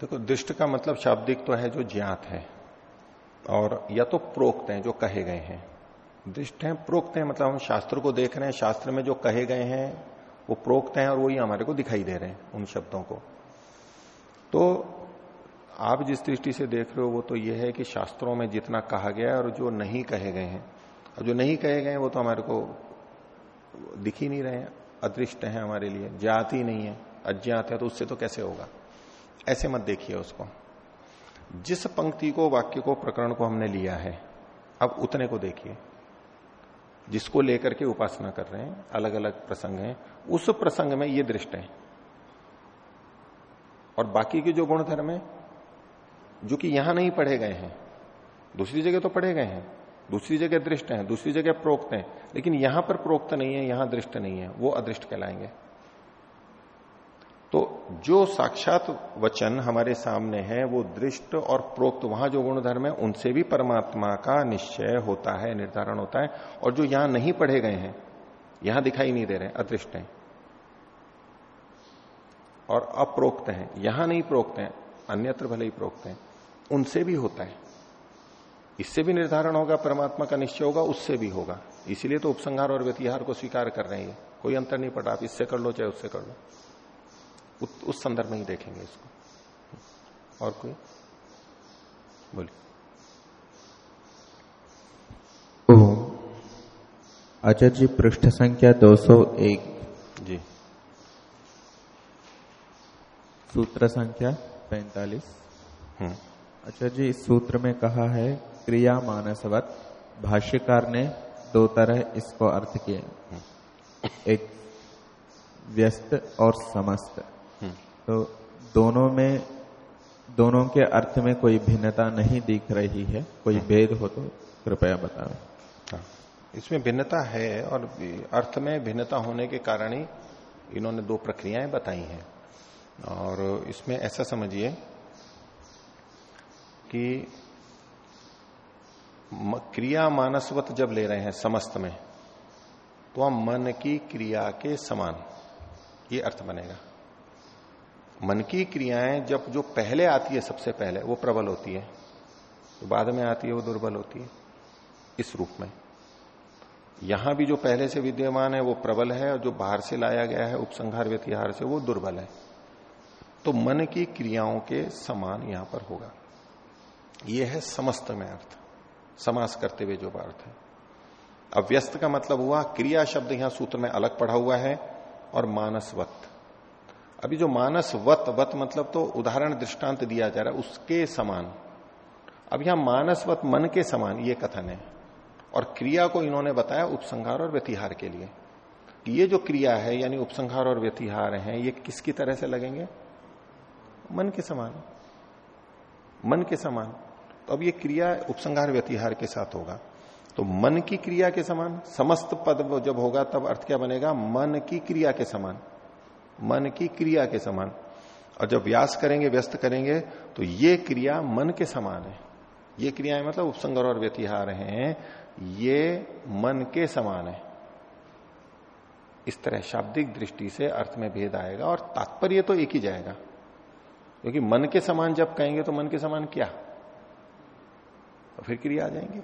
देखो दृष्ट का मतलब शाब्दिक तो है जो ज्ञात है और या तो प्रोक्त है जो कहे गए हैं दृष्ट हैं, प्रोक्त हैं मतलब हम शास्त्र को देख रहे हैं, शास्त्र में जो कहे गए हैं, वो प्रोक्त हैं और वही हमारे को दिखाई दे रहे हैं उन शब्दों को। तो आप जिस दृष्टि से देख रहे हो, वो तो ये है कि शास्त्रों में जितना कहा गया और जो नहीं कहे गए हैं। और जो नहीं कहे गए वो तो हमारे को दिख ही नहीं रहे हैं, अदृष्ट है हमारे लिए जात ही नहीं है, अज्ञात है तो उससे तो कैसे होगा? ऐसे मत देखिए उसको। जिस पंक्ति को, वाक्य को, प्रकरण को हमने लिया है, अब उतने को देखिए। जिसको लेकर के उपासना कर रहे हैं अलग अलग प्रसंग हैं, उस प्रसंग में ये दृष्ट है। और बाकी के जो गुण धर्म है, जो कि यहाँ नहीं पढ़े गए हैं, दूसरी जगह तो पढ़े गए हैं, दूसरी जगह दृष्ट है, दूसरी जगह प्रोक्त है, लेकिन यहाँ पर प्रोक्त नहीं है, यहाँ दृष्ट नहीं है, वो अदृष्ट कहलाएँगे। तो जो साक्षात वचन हमारे सामने है, वो दृष्ट और प्रोक्त, वहाँ जो गुण धर्म है, उनसे भी परमात्मा का निश्चय होता है, निर्धारण होता है। और जो यहाँ नहीं पढ़े गए हैं, यहाँ दिखाई नहीं दे रहे, अदृष्ट हैं। और अप्रोक्त हैं। यहाँ नहीं प्रोक्त हैं, अन्यत्र भले ही प्रोक्त हैं। उनसे भी होता है। इससे भी निर्धारण होगा, परमात्मा का निश्चय होगा, उससे भी होगा। इसीलिए तो उपसंहार और व्यतिहार को स्वीकार कर रहे हैं। कोई अंतर नहीं पड़ा, आप इससे कर लो, चाहे उससे कर लो। उस संदर्भ में ही देखेंगे इसको। और कोई? बोलिए। आचार्य जी पृष्ठ संख्या 201 जी। सूत्र संख्या 45 हम्म। आचार्य जी इस सूत्र में कहा है क्रिया मानसवत भाष्यकार ने दो तरह इसको अर्थ किए। हम्म। एक व्यस्त और समस्त। तो दोनों में दोनों के अर्थ में कोई भिन्नता नहीं दिख रही है कोई हाँ। भेद हो तो कृपया बताओ हाँ। इसमें भिन्नता है और अर्थ में भिन्नता होने के कारण ही इन्होंने दो प्रक्रियाएँ बताई हैं और इसमें ऐसा समझिए कि क्रिया मानसवत जब ले रहे हैं समस्त में तो हम मन की क्रिया के समान ये अर्थ बनेगा मन की क्रियाएँ जब जो पहले आती है सबसे पहले, वो प्रबल होती है। जो बाद में आती है, वो दुर्बल होती है। इस रूप में। यहाँ भी जो पहले से विद्यमान है, वो प्रबल है, और जो बाहर से लाया गया है, उपसंहार व्यतिहार से, वो दुर्बल है। तो मन की क्रियाओं के समान यहाँ पर होगा। यह है समस्त में अर्थ। समास करते हुए जो अर्थ है। अव्यस्त का मतलब हुआ, क्रिया शब्द यहाँ सूत्र में अलग पढ़ा हुआ है, और मानसवत। अभी जो मानस वत वत मतलब तो उदाहरण दृष्टांत दिया जा रहा है, उसके समान। अब यहाँ मानस वत मन के समान, ये कथन है। और क्रिया को इन्होंने बताया उपसंहार और व्यतिहार के लिए। ये जो क्रिया है, यानी उपसंहार और व्यतिहार है, ये किसकी तरह से लगेंगे? मन के समान। मन के समान। तो अब ये क्रिया उपसंहार व्यतिहार के साथ होगा। तो मन की क्रिया के समान, समस्त पद जब होगा, तब अर्थ क्या बनेगा? मन की क्रिया के समान। मन की क्रिया के समान। और जब व्यास करेंगे, व्यस्त करेंगे तो ये क्रिया मन के समान है। ये क्रियाएँ मतलब उपसंगर और व्यतिहार हैं। ये मन के समान है। इस तरह शाब्दिक दृष्टि से अर्थ में भेद आएगा और तात्पर्य तो एक ही जाएगा। क्योंकि मन के समान जब कहेंगे तो मन के समान क्या? तो फिर क्रिया आ जाएँगे।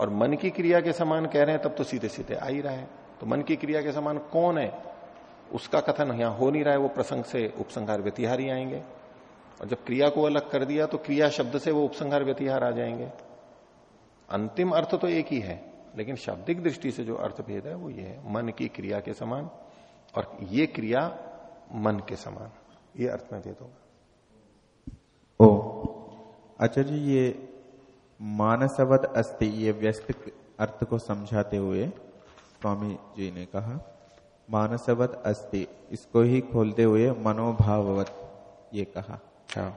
और मन की क्रिया के समान कह रहे हैं, तब तो सीधे सीधे आ ही रहा है। तो मन की क्रिया के समान कौन है? उसका कथन यहाँ हो नहीं रहा है, वो प्रसंग से उपसंहार व्यतिहार ही आएँगे। और जब क्रिया को अलग कर दिया तो क्रिया शब्द से वो उपसंहार व्यतिहार आ जाएँगे। अंतिम अर्थ तो एक ही है, लेकिन शाब्दिक दृष्टि से जो अर्थ भेद है, वो ये है, मन की क्रिया के समान और ये क्रिया मन के समान। ये अर्थ में भेद होगा। ओ अच्छा जी, ये मानसवद अस्ति, ये व्यस्त अर्थ को समझाते हुए स्वामी जी ने कहा मानसवत अस्ति। इसको ही खोलते हुए मनोभाववत ये कहा। हाँ।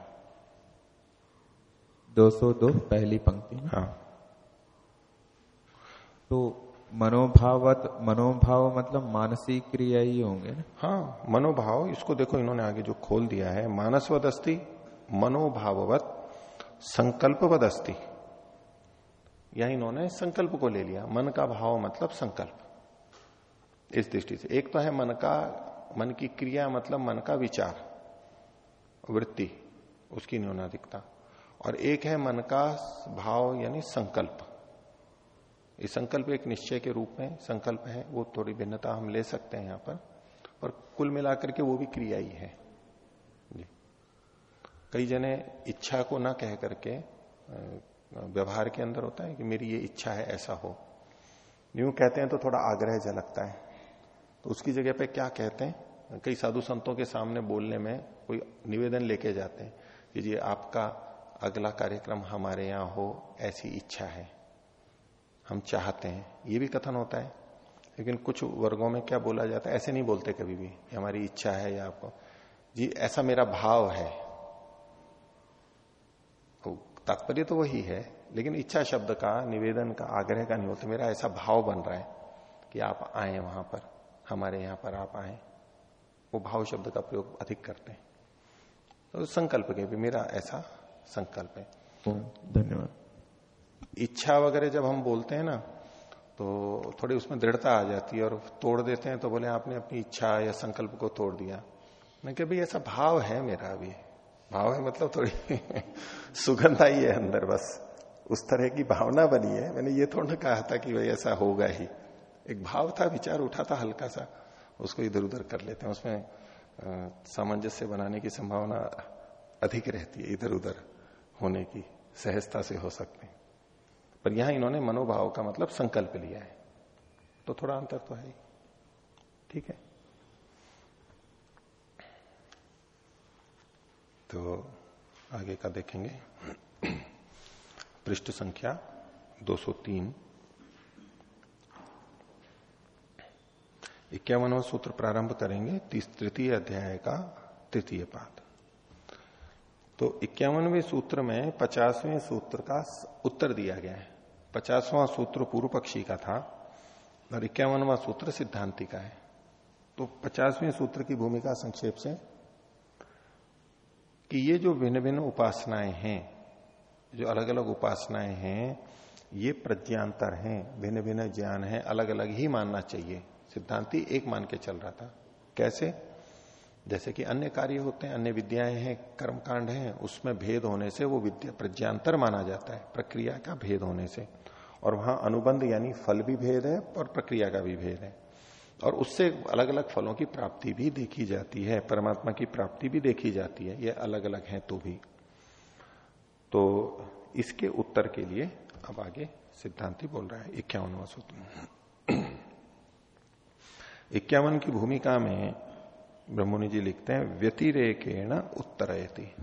202 पहली पंक्ति हाँ। तो मनोभावत मनोभाव मतलब मानसिक क्रिया ही होंगे ना? हाँ मनोभाव इसको देखो इन्होंने आगे जो खोल दिया है। मानसवद अस्थि मनोभाववत संकल्पवद अस्थि या इन्होंने संकल्प को ले लिया। मन का भाव मतलब संकल्प। इस दृष्टि से। एक तो है मन का, मन की क्रिया मतलब मन का विचार, वृत्ति, उसकी न्यूनाधिकता। और एक है मन का भाव यानी संकल्प। ये संकल्प एक निश्चय के रूप में संकल्प है, वो थोड़ी भिन्नता हम ले सकते हैं यहाँ पर पर कुल मिलाकर के वो भी क्रिया ही है। जी। कई जने इच्छा को ना कह करके व्यवहार के अंदर होता है कि मेरी ये इच्छा है, ऐसा हो। यूँ कहते हैं तो थोड़ा आग्रह झलकता है। तो उसकी जगह पे क्या कहते हैं? कई साधु संतों के सामने बोलने में कोई निवेदन लेके जाते हैं कि जी, आपका अगला कार्यक्रम हमारे यहाँ हो, ऐसी इच्छा है। हम चाहते हैं। ये भी कथन होता है। लेकिन कुछ वर्गों में क्या बोला जाता है? ऐसे नहीं बोलते कभी भी हमारी इच्छा है या आपको। जी, ऐसा मेरा भाव है। तो तात्पर्य तो वही है, लेकिन इच्छा शब्द का, निवेदन का, आग्रह का नहीं होता। मेरा ऐसा भाव बन रहा है कि आप आए वहाँ पर। हमारे यहाँ पर आप आए वो भाव शब्द का प्रयोग अधिक करते हैं। तो संकल्प के भी मेरा ऐसा संकल्प है। धन्यवाद। इच्छा वगैरह जब हम बोलते हैं ना तो थोड़ी उसमें दृढ़ता आ जाती है और तोड़ देते हैं तो बोले आपने अपनी इच्छा या संकल्प को तोड़ दिया। मैं कह भाई ऐसा भाव है मेरा अभी भाव है मतलब थोड़ी सुगंध आई है अंदर बस। उस तरह की भावना बनी है। मैंने ये थोड़ा कहा था कि भाई ऐसा होगा ही। एक भाव था, विचार उठा था हल्का सा, उसको इधर उधर कर लेते हैं। उसमें सामंजस्य बनाने की संभावना अधिक रहती है, इधर उधर होने की, सहजता से हो सकते। पर यहाँ इन्होंने मनोभाव का मतलब संकल्प लिया है। तो थोड़ा अंतर तो है ठीक है? तो आगे का देखेंगे। पृष्ठ संख्या 203 इक्यावनवा सूत्र प्रारंभ करेंगे तृतीय अध्याय का तृतीय पाद। तो इक्यावनवे सूत्र में पचासवें सूत्र का उत्तर दिया गया है। पचासवां सूत्र पूर्व पक्षी का था और इक्यावनवा सूत्र सिद्धांति का है। तो पचासवें सूत्र की भूमिका संक्षेप से, कि ये जो भिन्न भिन्न उपासनाएँ हैं, जो अलग अलग उपासनाएँ हैं, ये प्रज्ञांतर हैं भिन्न भिन्न ज्ञान है अलग अलग ही मानना चाहिए। सिद्धांति एक मान के चल रहा था। कैसे? जैसे कि अन्य कार्य होते हैं, अन्य विद्याएँ हैं, कर्मकांड हैं, उसमें भेद होने से वो विद्या प्रज्ञांतर माना जाता है, प्रक्रिया का भेद होने से। और वहाँ अनुबंध यानी फल भी भेद है और प्रक्रिया का भी भेद है। और उससे अलग अलग फलों की प्राप्ति भी देखी जाती है, परमात्मा की प्राप्ति भी देखी जाती है, ये अलग अलग है तो भी। तो इसके उत्तर के लिए अब आगे सिद्धांति बोल रहा है, इक्यावनवा सूत्र। इक्यावन की भूमिका में ब्रह्मणि जी लिखते हैं, व्यतिरेकेण उत्तरयति।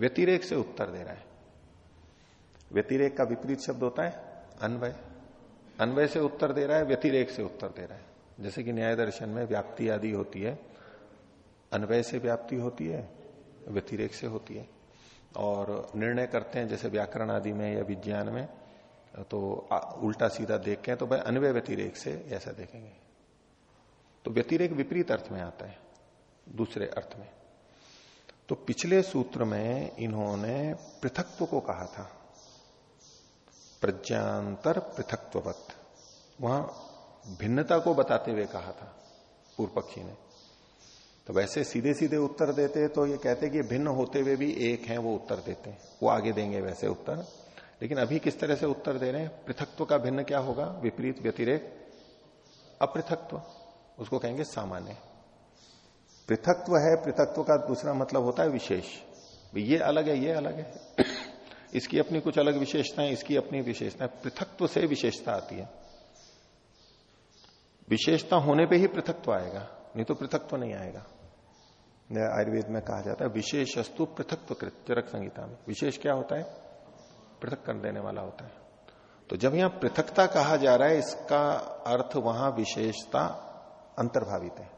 व्यतिरेक से उत्तर दे रहा है। व्यतिरेक का विपरीत शब्द होता है, अन्वय। अन्वय से उत्तर दे रहा है, व्यतिरेक से उत्तर दे रहा है। जैसे कि न्याय दर्शन में व्याप्ति आदि होती है, अन्वय से व्याप्ति होती है, व्यतिरेक से होती है। और निर्णय करते हैं, जैसे व्याकरण आदि में या विज्ञान में तो उल्टा सीधा देख के तो भाई अन्वय व्यतिरेक से ऐसा देखेंगे। तो व्यतिरेक विपरीत अर्थ में आता है, दूसरे अर्थ में। तो पिछले सूत्र में इन्होंने पृथक्व को कहा था। प्रज्ञांतर पृथकत्ववत। वहाँ भिन्नता को बताते हुए कहा था, पूर्व पक्षी ने। तो वैसे सीधे सीधे उत्तर देते तो ये कहते कि भिन्न होते हुए भी एक है, वो उत्तर देते हैं। वो आगे देंगे वैसे उत्तर। लेकिन अभी किस तरह से उत्तर दे रहे हैं? पृथकत्व का भिन्न क्या होगा? विपरीत, व्यतिरेक, अपृथकत्व। उसको कहेंगे सामान्य। पृथकत्व है पृथकत्व का दूसरा मतलब होता है विशेष। ये अलग है, ये अलग है। इसकी अपनी कुछ अलग विशेषताएँ, इसकी अपनी विशेषताएँ। पृथकत्व से विशेषता आती है। विशेषता होने पे ही पृथकत्व आएगा, नहीं तो पृथकत्व नहीं आएगा। आयुर्वेद में कहा जाता है विशेष अस्तु पृथकत्व चरक संहिता में। विशेष क्या होता है? पृथक कर देने वाला होता है। तो जब यहाँ पृथकता कहा जा रहा है, इसका अर्थ वहाँ विशेषता अंतर्भावित है।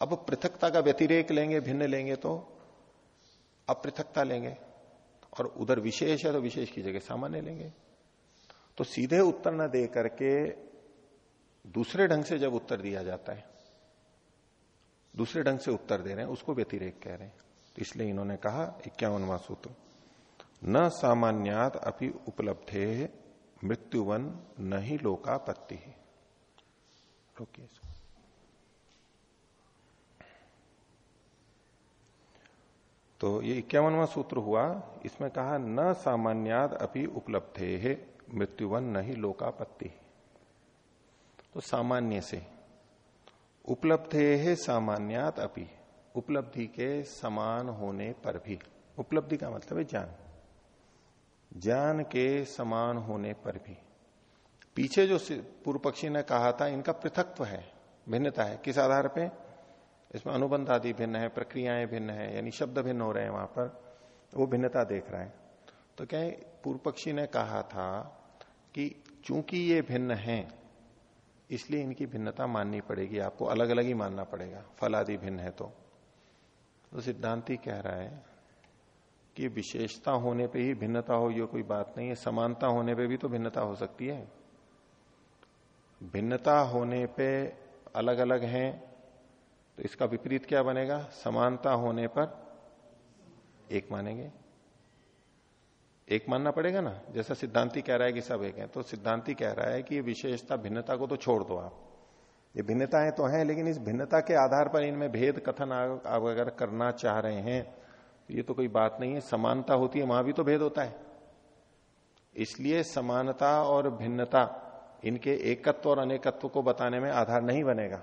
अब पृथकता का व्यतिरेक लेंगे, भिन्न लेंगे तो अपृथकता लेंगे और उधर विशेष है तो विशेष की जगह सामान्य लेंगे। तो सीधे उत्तर न दे करके दूसरे ढंग से जब उत्तर दिया जाता है, दूसरे ढंग से उत्तर दे रहे हैं, उसको व्यतिरेक कह रहे हैं। तो इसलिए इन्होंने कहा इक्यावनवा सूत्र, न सामान्यात अपनी उपलब्धे मृत्युवन न ही लोकापत्ति। रोकिए तो ये इक्यावनवा सूत्र हुआ, इसमें कहा, न सामान्याद अपनी उपलब्धे है मृत्युवन न ही लोकापत्ति। तो सामान्य से, उपलब्धे है सामान्यात अपी, उपलब्धि के समान होने पर भी। उपलब्धि का मतलब है ज्ञान। ज्ञान के समान होने पर भी। पीछे जो पूर्व पक्षी ने कहा था इनका पृथकत्व है भिन्नता है। किस आधार पे? इसमें अनुबंध आदि भिन्न है प्रक्रियाएँ भिन्न है यानी शब्द भिन्न हो रहे हैं वहाँ पर वो भिन्नता देख रहा है। तो क्या पूर्व पक्षी ने कहा था कि चूँकि ये भिन्न है इसलिए इनकी भिन्नता माननी पड़ेगी आपको अलग अलग ही मानना पड़ेगा फल आदि भिन्न है तो, तो सिद्धांति कह रहा है कि विशेषता होने पे ही भिन्नता हो ये कोई बात नहीं है समानता होने पे भी तो भिन्नता हो सकती है। भिन्नता होने पे अलग अलग हैं तो इसका विपरीत क्या बनेगा? समानता होने पर एक मानेंगे। एक मानना पड़ेगा ना? जैसा सिद्धांति कह रहा है कि सब एक है तो सिद्धांति कह रहा है कि विशेषता भिन्नता को तो छोड़ दो आप। ये भिन्नताएँ तो हैं, लेकिन इस भिन्नता के आधार पर इनमें भेद कथन आप अगर करना चाह रहे हैं तो ये तो कोई बात नहीं है। समानता होती है, वहाँ भी तो भेद होता है। इसलिए समानता और भिन्नता इनके एकत्व और अनेकत्व को बताने में आधार नहीं बनेगा,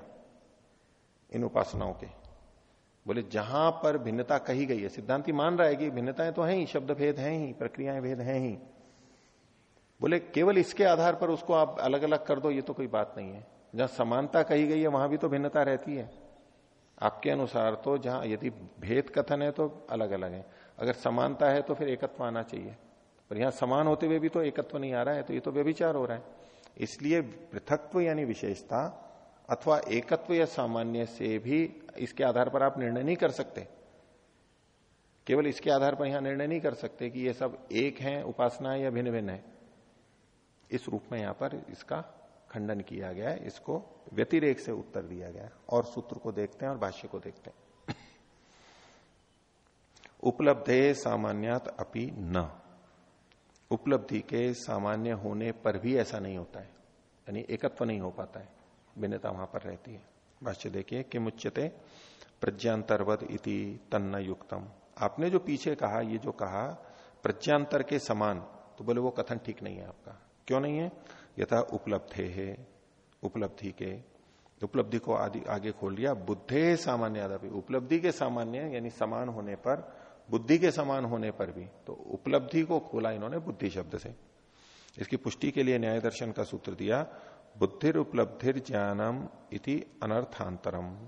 इन उपासनाओं के। बोले, जहाँ पर भिन्नता कही गई है, सिद्धांति मान रहा है कि भिन्नताएँ तो हैं ही, शब्द भेद हैं ही, प्रक्रियाएँ भेद हैं ही। बोले, केवल इसके आधार पर उसको आप अलग अलग कर दो, ये तो कोई बात नहीं है। जहाँ समानता कही गई है, वहाँ भी तो भिन्नता रहती है। आपके अनुसार तो जहाँ यदि भेद कथन है तो अलग अलग है। अगर समानता है तो फिर एकत्व आना चाहिए। पर यहाँ समान होते हुए भी तो एकत्व नहीं आ रहा है तो ये तो व्यभिचार हो रहा है। इसलिए पृथकत्व यानी विशेषता अथवा एकत्व या सामान्य से भी इसके आधार पर आप निर्णय नहीं कर सकते। केवल इसके आधार पर यहाँ निर्णय नहीं कर सकते कि ये सब एक है, उपासना है या भिन्न भिन्न है। इस रूप में यहाँ पर इसका खंडन किया गया है, इसको व्यतिरेक से उत्तर दिया गया और सूत्र को देखते हैं और भाष्य को देखते हैं। उपलब्धे सामान्यात अपि न। उपलब्धि के सामान्य होने पर भी ऐसा नहीं होता है। यानी एकत्व नहीं हो पाता है। भिन्नता वहाँ पर रहती है। भाष्य देखिए, कि मुच्यते प्रज्ञांतरवद इति तन्न युक्तम। आपने जो पीछे कहा, ये जो कहा, प्रज्ञांतर के समान तो बोले वो कथन ठीक नहीं है आपका। क्यों नहीं है? यथा उपलब्धे है, उपलब्धि के। उपलब्धि को आगे खोल लिया। बुद्धे सामान्य उपलब्धि के सामान्य, यानी समान होने पर बुद्धि के समान होने पर भी तो उपलब्धि को खोला इन्होंने बुद्धि शब्द से। इसकी पुष्टि के लिए न्याय दर्शन का सूत्र दिया बुद्धिर उपलब्धिर ज्ञानम इति अनर्थांतरम।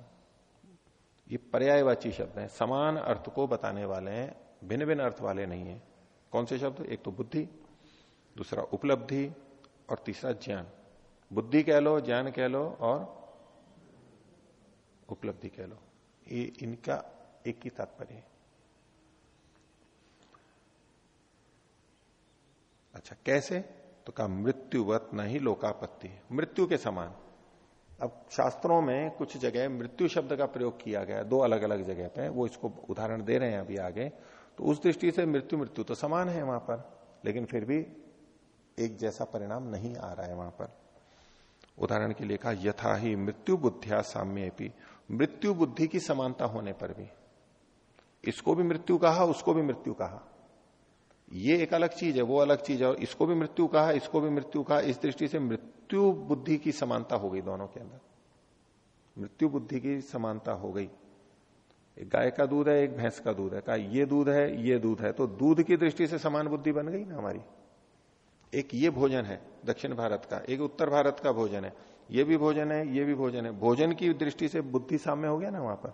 ये पर्यायवाची शब्द है, समान अर्थ को बताने वाले हैं भिन्न भिन्न अर्थ वाले नहीं है। कौन से शब्द? एक तो बुद्धि, दूसरा उपलब्धि, और तीसरा ज्ञान। बुद्धि कह लो, ज्ञान कह लो, और उपलब्धि कह लो। ये इनका एक ही तात्पर्य है। अच्छा कैसे? तो कहा, मृत्युवत नहीं लोकापत्ति मृत्यु के समान। अब शास्त्रों में कुछ जगह मृत्यु शब्द का प्रयोग किया गया, दो अलग अलग जगह पे, वो इसको उदाहरण दे रहे हैं अभी आगे। तो उस दृष्टि से मृत्यु मृत्यु तो समान है वहाँ पर, लेकिन फिर भी एक जैसा परिणाम नहीं आ रहा है वहाँ पर। उदाहरण के लिए कहा, यथा ही मृत्यु बुद्धिया साम्य मृत्यु बुद्धि की समानता होने पर भी। इसको भी मृत्यु कहा, उसको भी मृत्यु कहा। ये एक अलग चीज़ है, वो अलग चीज़ है, और इसको भी मृत्यु कहा, इसको भी मृत्यु कहा, इस दृष्टि से मृत्यु बुद्धि की समानता हो गई दोनों के अंदर। मृत्यु बुद्धि की समानता हो गई। एक गाय का दूध है, एक भैंस का दूध है। कहा, ये दूध है, ये दूध है। तो दूध की दृष्टि से समान बुद्धि बन गई ना हमारी? एक ये भोजन है, दक्षिण भारत का, एक उत्तर भारत का भोजन है। ये भी भोजन है, ये भी भोजन है। भोजन की दृष्टि से बुद्धि साम्य हो गया ना वहाँ पर?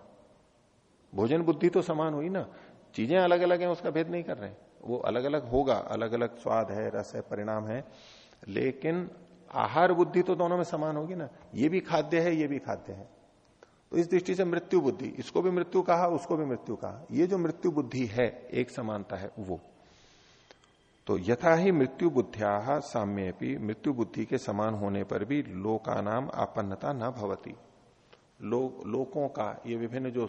भोजन बुद्धि तो समान हुई ना? चीज़ें अलग अलग हैं, उसका भेद नहीं कर रहे वो अलग अलग होगा अलग अलग स्वाद है रस है परिणाम है लेकिन आहार बुद्धि तो दोनों में समान होगी ना। ये भी खाद्य है ये भी खाद्य है। तो इस दृष्टि से मृत्यु बुद्धि इसको भी मृत्यु कहा उसको भी मृत्यु कहा। ये जो मृत्यु बुद्धि है एक समानता है वो। तो यथा ही मृत्यु बुद्धिया साम्य मृत्यु बुद्धि के समान होने पर भी लोका नाम आपन्नता न भवती। लो, लोकों का ये विभिन्न जो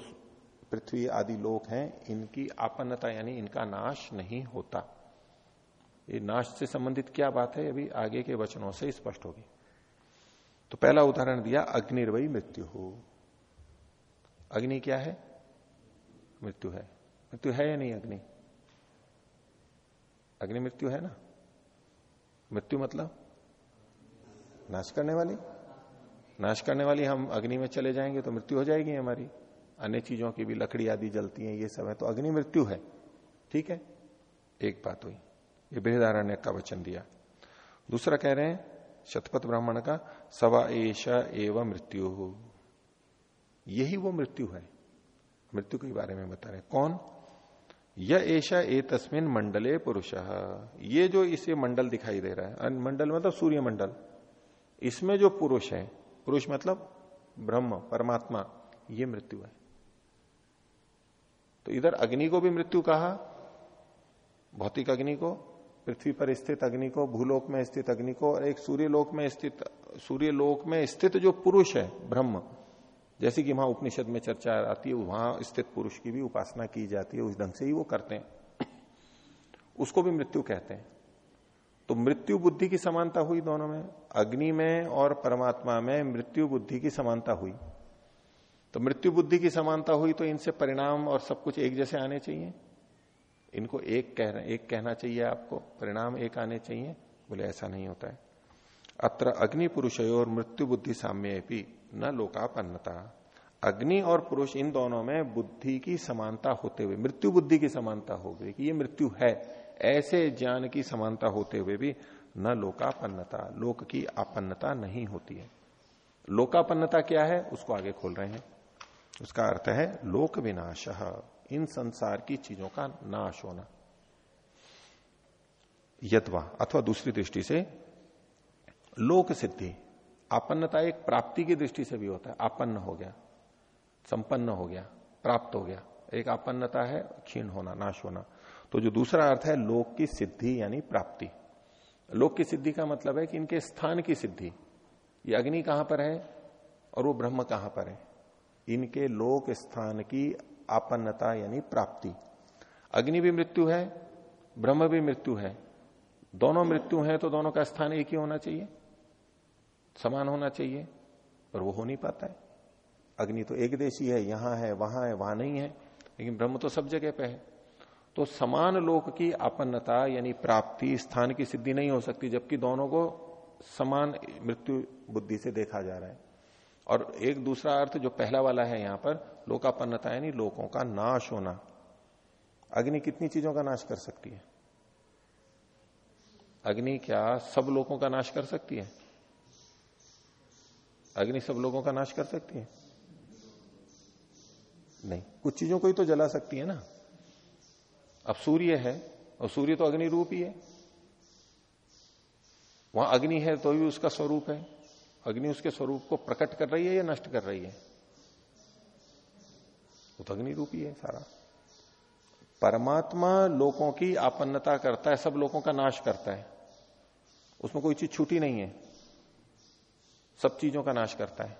पृथ्वी आदि लोक हैं, इनकी आपन्नता यानी इनका नाश नहीं होता। ये नाश से संबंधित क्या बात है अभी आगे के वचनों से स्पष्ट होगी। तो पहला उदाहरण दिया, अग्निर्वयी मृत्यु। हो अग्नि क्या है? मृत्यु है। मृत्यु है या नहीं अग्नि? अग्नि मृत्यु है ना? मृत्यु मतलब? नाश करने वाली? नाश करने वाली, हम अग्नि में चले जाएँगे तो मृत्यु हो जाएगी हमारी। अन्य चीज़ों की भी लकड़ी आदि जलती है, ये सब है तो अग्नि मृत्यु है। ठीक है? एक बात हुई। ये बृहदारण्य का वचन दिया। दूसरा कह रहे हैं, शतपथ ब्राह्मण का, सवा एशा एवं मृत्यु। यही वो मृत्यु है। मृत्यु के बारे में बता रहे कौन? यह ऐसा ए तस्मिन मंडले पुरुष। ये जो इसे मंडल दिखाई दे रहा है मंडल मतलब सूर्य मंडल। इसमें जो पुरुष है, पुरुष मतलब ब्रह्म, परमात्मा, ये मृत्यु है। तो इधर अग्नि को भी मृत्यु कहा, भौतिक अग्नि को, पृथ्वी पर स्थित अग्नि को, भूलोक में स्थित अग्नि को, और एक सूर्यलोक में स्थित, सूर्यलोक में स्थित जो पुरुष है, ब्रह्म, जैसे कि वहाँ उपनिषद में चर्चा आती है, वहाँ स्थित पुरुष की भी उपासना की जाती है, उस ढंग से ही वो करते हैं। उसको भी मृत्यु कहते हैं। तो मृत्यु बुद्धि की समानता हुई दोनों में, अग्नि में और परमात्मा में मृत्यु बुद्धि की समानता हुई। तो मृत्यु बुद्धि की समानता हुई तो इनसे परिणाम और सब कुछ एक जैसे आने चाहिए? इनको एक कह, एक कहना चाहिए आपको, परिणाम एक आने चाहिए? बोले, ऐसा नहीं होता है। अत्र अग्नि पुरुष और मृत्यु बुद्धि साम्य भी न लोकापन्नता। अग्नि और पुरुष इन दोनों में बुद्धि की समानता होते हुए, मृत्यु बुद्धि की समानता हो गई कि ये मृत्यु है, ऐसे ज्ञान की समानता होते हुए भी न लोकापन्नता, लोक की आपन्नता नहीं होती है। लोकापन्नता क्या है? उसको आगे खोल रहे हैं। उसका अर्थ है लोक विनाश, इन संसार की चीज़ों का नाश होना। यदवा अथवा दूसरी दृष्टि से, लोक सिद्धि, आपन्नता एक प्राप्ति की दृष्टि से भी होता है। आपन्न हो गया, संपन्न हो गया, प्राप्त हो गया। एक आपन्नता है, क्षीण होना, नाश होना। तो जो दूसरा अर्थ है लोक की सिद्धि यानी प्राप्ति। लोक की सिद्धि का मतलब है कि इनके स्थान की सिद्धि। ये अग्नि कहाँ पर है और वो ब्रह्म कहाँ पर है? इनके लोक स्थान की आपन्नता यानी प्राप्ति। अग्नि भी मृत्यु है, ब्रह्म भी मृत्यु है। दोनों मृत्यु है तो दोनों का स्थान एक ही होना चाहिए, समान होना चाहिए, पर वो हो नहीं पाता है। अग्नि तो एक देशी है, यहाँ है, वहाँ है, वहाँ नहीं है, लेकिन ब्रह्म तो सब जगह पे है। तो समान लोक की आपन्नता यानी प्राप्ति स्थान की सिद्धि नहीं हो सकती, जबकि दोनों को समान मृत्यु बुद्धि से देखा जा रहा है। और एक दूसरा अर्थ जो पहला वाला है यहाँ पर, लोकापन्नता, यानी लोगों का नाश होना। अग्नि कितनी चीज़ों का नाश कर सकती है? अग्नि क्या सब लोगों का नाश कर सकती है? अग्नि सब लोगों का नाश कर सकती है? नहीं, कुछ चीज़ों को ही तो जला सकती है ना। अब सूर्य है, और सूर्य तो अग्नि रूप ही है। वहाँ अग्नि है तो भी उसका स्वरूप है। अग्नि उसके स्वरूप को प्रकट कर रही है या नष्ट कर रही है? वो तो अग्नि रूपी है सारा। परमात्मा लोगों की आपन्नता करता है, सब लोगों का नाश करता है। उसमें कोई चीज़ छूटी नहीं है। सब चीज़ों का नाश करता है।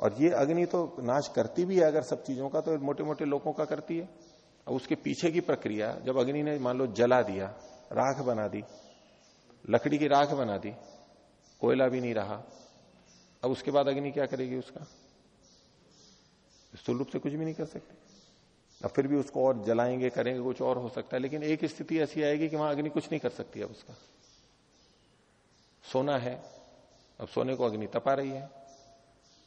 और ये अग्नि तो नाश करती भी है, अगर सब चीज़ों का तो मोटे मोटे लोगों का करती है। अब उसके पीछे की प्रक्रिया, जब अग्नि ने मान लो जला दिया, राख बना दी, लकड़ी की राख बना दी कोयला भी नहीं रहा। अब उसके बाद अग्नि क्या करेगी उसका? स्थूल रूप से कुछ भी नहीं कर सकते। अब फिर भी उसको और जलाएँगे, करेंगे, कुछ और हो सकता है, लेकिन एक स्थिति ऐसी आएगी कि वहाँ अग्नि कुछ नहीं कर सकती अब उसका। सोना है, अब सोने को अग्नि तपा रही है।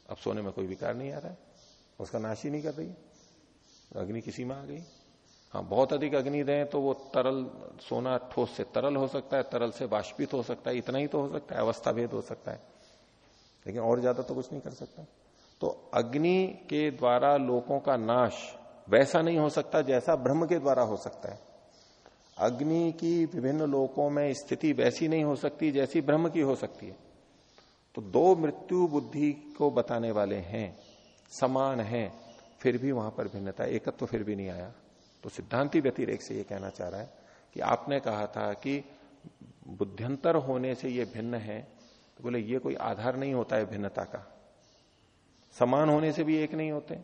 अब सोने में कोई विकार नहीं आ रहा है, उसका नाश ही नहीं कर रही अग्नि किसी में आ गई। हाँ बहुत अधिक अग्नि दें तो वो तरल सोना ठोस से तरल हो सकता है, तरल से बाष्पित हो सकता है, इतना ही तो हो सकता है, अवस्था भेद हो सकता है। लेकिन और ज़्यादा तो कुछ नहीं कर सकता। तो अग्नि के द्वारा लोगों का नाश वैसा नहीं हो सकता जैसा ब्रह्म के द्वारा हो सकता है। अग्नि की विभिन्न लोकों में स्थिति वैसी नहीं हो सकती जैसी ब्रह्म की हो सकती है। तो दो मृत्यु बुद्धि को बताने वाले हैं, समान हैं, फिर भी वहाँ पर भिन्नता एकत्व तो फिर भी नहीं आया। तो सिद्धांति व्यतिरेक से ये कहना चाह रहा है कि आपने कहा था कि बुद्ध्यंतर होने से ये भिन्न है। तो बोले, ये कोई आधार नहीं होता है भिन्नता का। समान होने से भी एक नहीं होते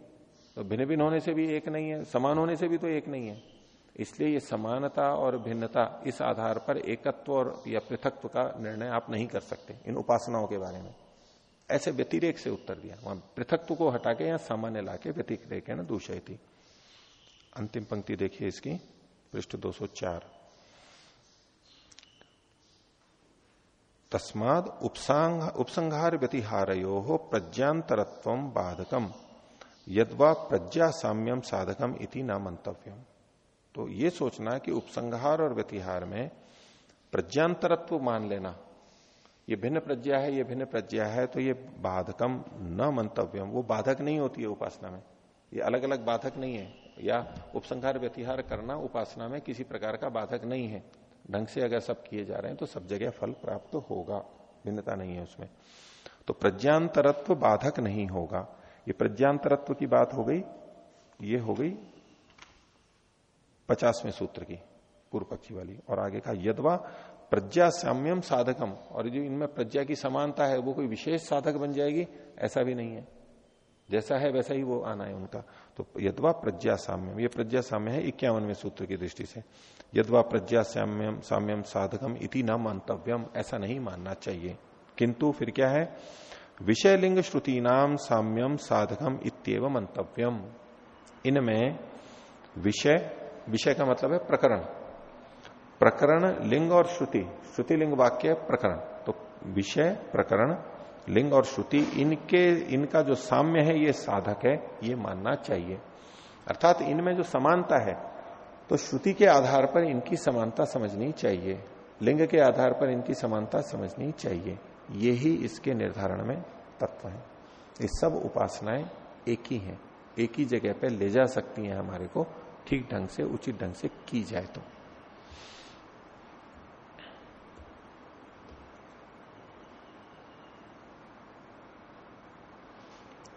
तो भिन्न भिन्न होने से भी एक नहीं है, समान होने से भी तो एक नहीं है। इसलिए ये समानता और भिन्नता इस आधार पर एकत्व और या पृथकत्व का निर्णय आप नहीं कर सकते इन उपासनाओं के बारे में। ऐसे व्यतिरेक से उत्तर दिया। वहाँ पृथकत्व को हटा के या सामान्य लाके व्यतिरेक है ना दूषय थी अंतिम पंक्ति देखिए इसकी, पृष्ठ 204 तस्माद उपसंग उपसंहार व्यतिहारो प्रज्ञातरत्व बाधकम, यदवा प्रज्ञा साम्यम साधकम इति न मंतव्यम तो ये सोचना कि उपसंहार और व्यतिहार में प्रज्ञातरत्व मान लेना, ये भिन्न प्रज्ञा है, ये भिन्न प्रज्ञा है तो ये बाधकम न मंतव्यम वो बाधक नहीं होती है उपासना में। ये अलग अलग बाधक नहीं है। या उपसंहार व्यतिहार करना उपासना में किसी प्रकार का बाधक नहीं है। ढंग से अगर सब किए जा रहे हैं तो सब जगह फल प्राप्त होगा। भिन्नता नहीं है उसमें। तो प्रज्ञांतरत्व बाधक नहीं होगा। ये प्रज्ञांतरत्व की बात हो गई, ये हो गई पचासवें सूत्र की, पूर्व पक्षी वाली। और आगे का यदवा प्रज्ञा साम्यम साधकम। और जो इनमें प्रज्ञा की समानता है, वो कोई विशेष साधक बन जाएगी, ऐसा भी नहीं है। जैसा है वैसा ही वो आना है उनका। तो यदवा प्रज्ञा साम्यम। ये प्रज्ञा साम्य है इक्यावनवें सूत्र की दृष्टि से। यदवा प्रज्ञा साम्यम साम्यम साधकम इति न मंतव्यम ऐसा नहीं मानना चाहिए। किंतु फिर क्या है? विषय लिंग श्रुति नाम साम्यम साधकम इतव मंतव्यम। इनमें विषय विषय का मतलब है प्रकरण। प्रकरण, लिंग और श्रुति। श्रुति लिंग वाक्य, प्रकरण। तो विषय, प्रकरण लिंग और श्रुति, इनके, इनका जो साम्य है, ये साधक है, ये मानना चाहिए। अर्थात इनमें जो समानता है तो श्रुति के आधार पर इनकी समानता समझनी चाहिए। लिंग के आधार पर इनकी समानता समझनी चाहिए। ये ही इसके निर्धारण में तत्व है। ये सब उपासनाएँ एक ही हैं। एक ही जगह पे ले जा सकती हैं हमारे को, ठीक ढंग से, उचित ढंग से की जाए तो।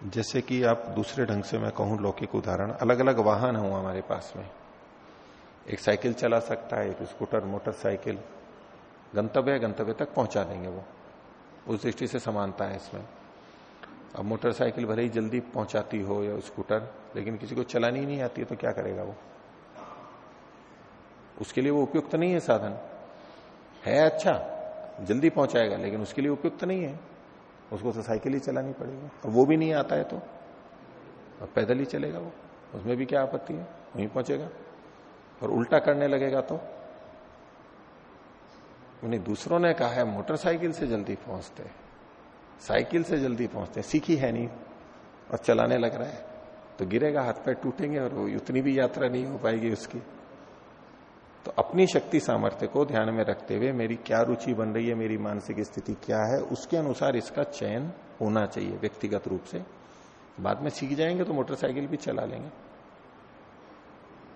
जैसे कि आप दूसरे ढंग से मैं कहूँ लौकिक उदाहरण अलग अलग वाहन हूँ हमारे पास में। एक साइकिल चला सकता है, एक स्कूटर, मोटरसाइकिल, गंतव्य गंतव्य तक पहुँचा देंगे वो। उस दृष्टि से समानता है इसमें। अब मोटरसाइकिल भले ही जल्दी पहुंचाती हो या स्कूटर, लेकिन किसी को चलानी नहीं आती है तो क्या करेगा वो? उसके लिए वो उपयुक्त नहीं है साधन। है अच्छा जल्दी पहुंचाएगा, लेकिन उसके लिए उपयुक्त नहीं है। उसको तो साइकिल ही चलानी पड़ेगी। और वो भी नहीं आता है तो? और पैदल ही चलेगा वो? उसमें भी क्या आपत्ति है? वहीं पहुंचेगा। और उल्टा करने लगेगा तो? उन्हें दूसरों ने कहा है, मोटरसाइकिल से जल्दी पहुँचते। साइकिल से जल्दी पहुँचते। सीखी है नहीं और चलाने लग रहा है। तो गिरेगा हाथ पैर टूटेंगे और उतनी भी यात्रा नहीं हो पाएगी उसकी। तो अपनी शक्ति सामर्थ्य को ध्यान में रखते हुए मेरी क्या रुचि बन रही है, मेरी मानसिक स्थिति क्या है, उसके अनुसार इसका चयन होना चाहिए व्यक्तिगत रूप से। बाद में सीख जाएँगे तो मोटरसाइकिल भी चला लेंगे।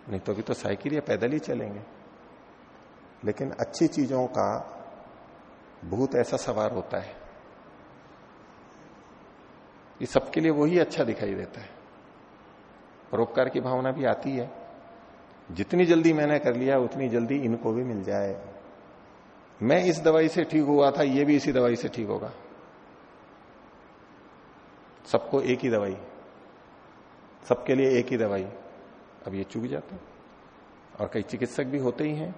नहीं तो अभी तो साइकिल या पैदल ही चलेंगे। लेकिन अच्छी चीज़ों का भूत ऐसा सवार होता है। ये सबके लिए वही अच्छा दिखाई देता है। परोपकार की भावना भी आती है। जितनी जल्दी मैंने कर लिया, उतनी जल्दी इनको भी मिल जाए। मैं इस दवाई से ठीक हुआ था, ये भी इसी दवाई से ठीक होगा। सबको एक ही दवाई। सबके लिए एक ही दवाई। अब ये चुक जाता और कई चिकित्सक भी होते ही हैं,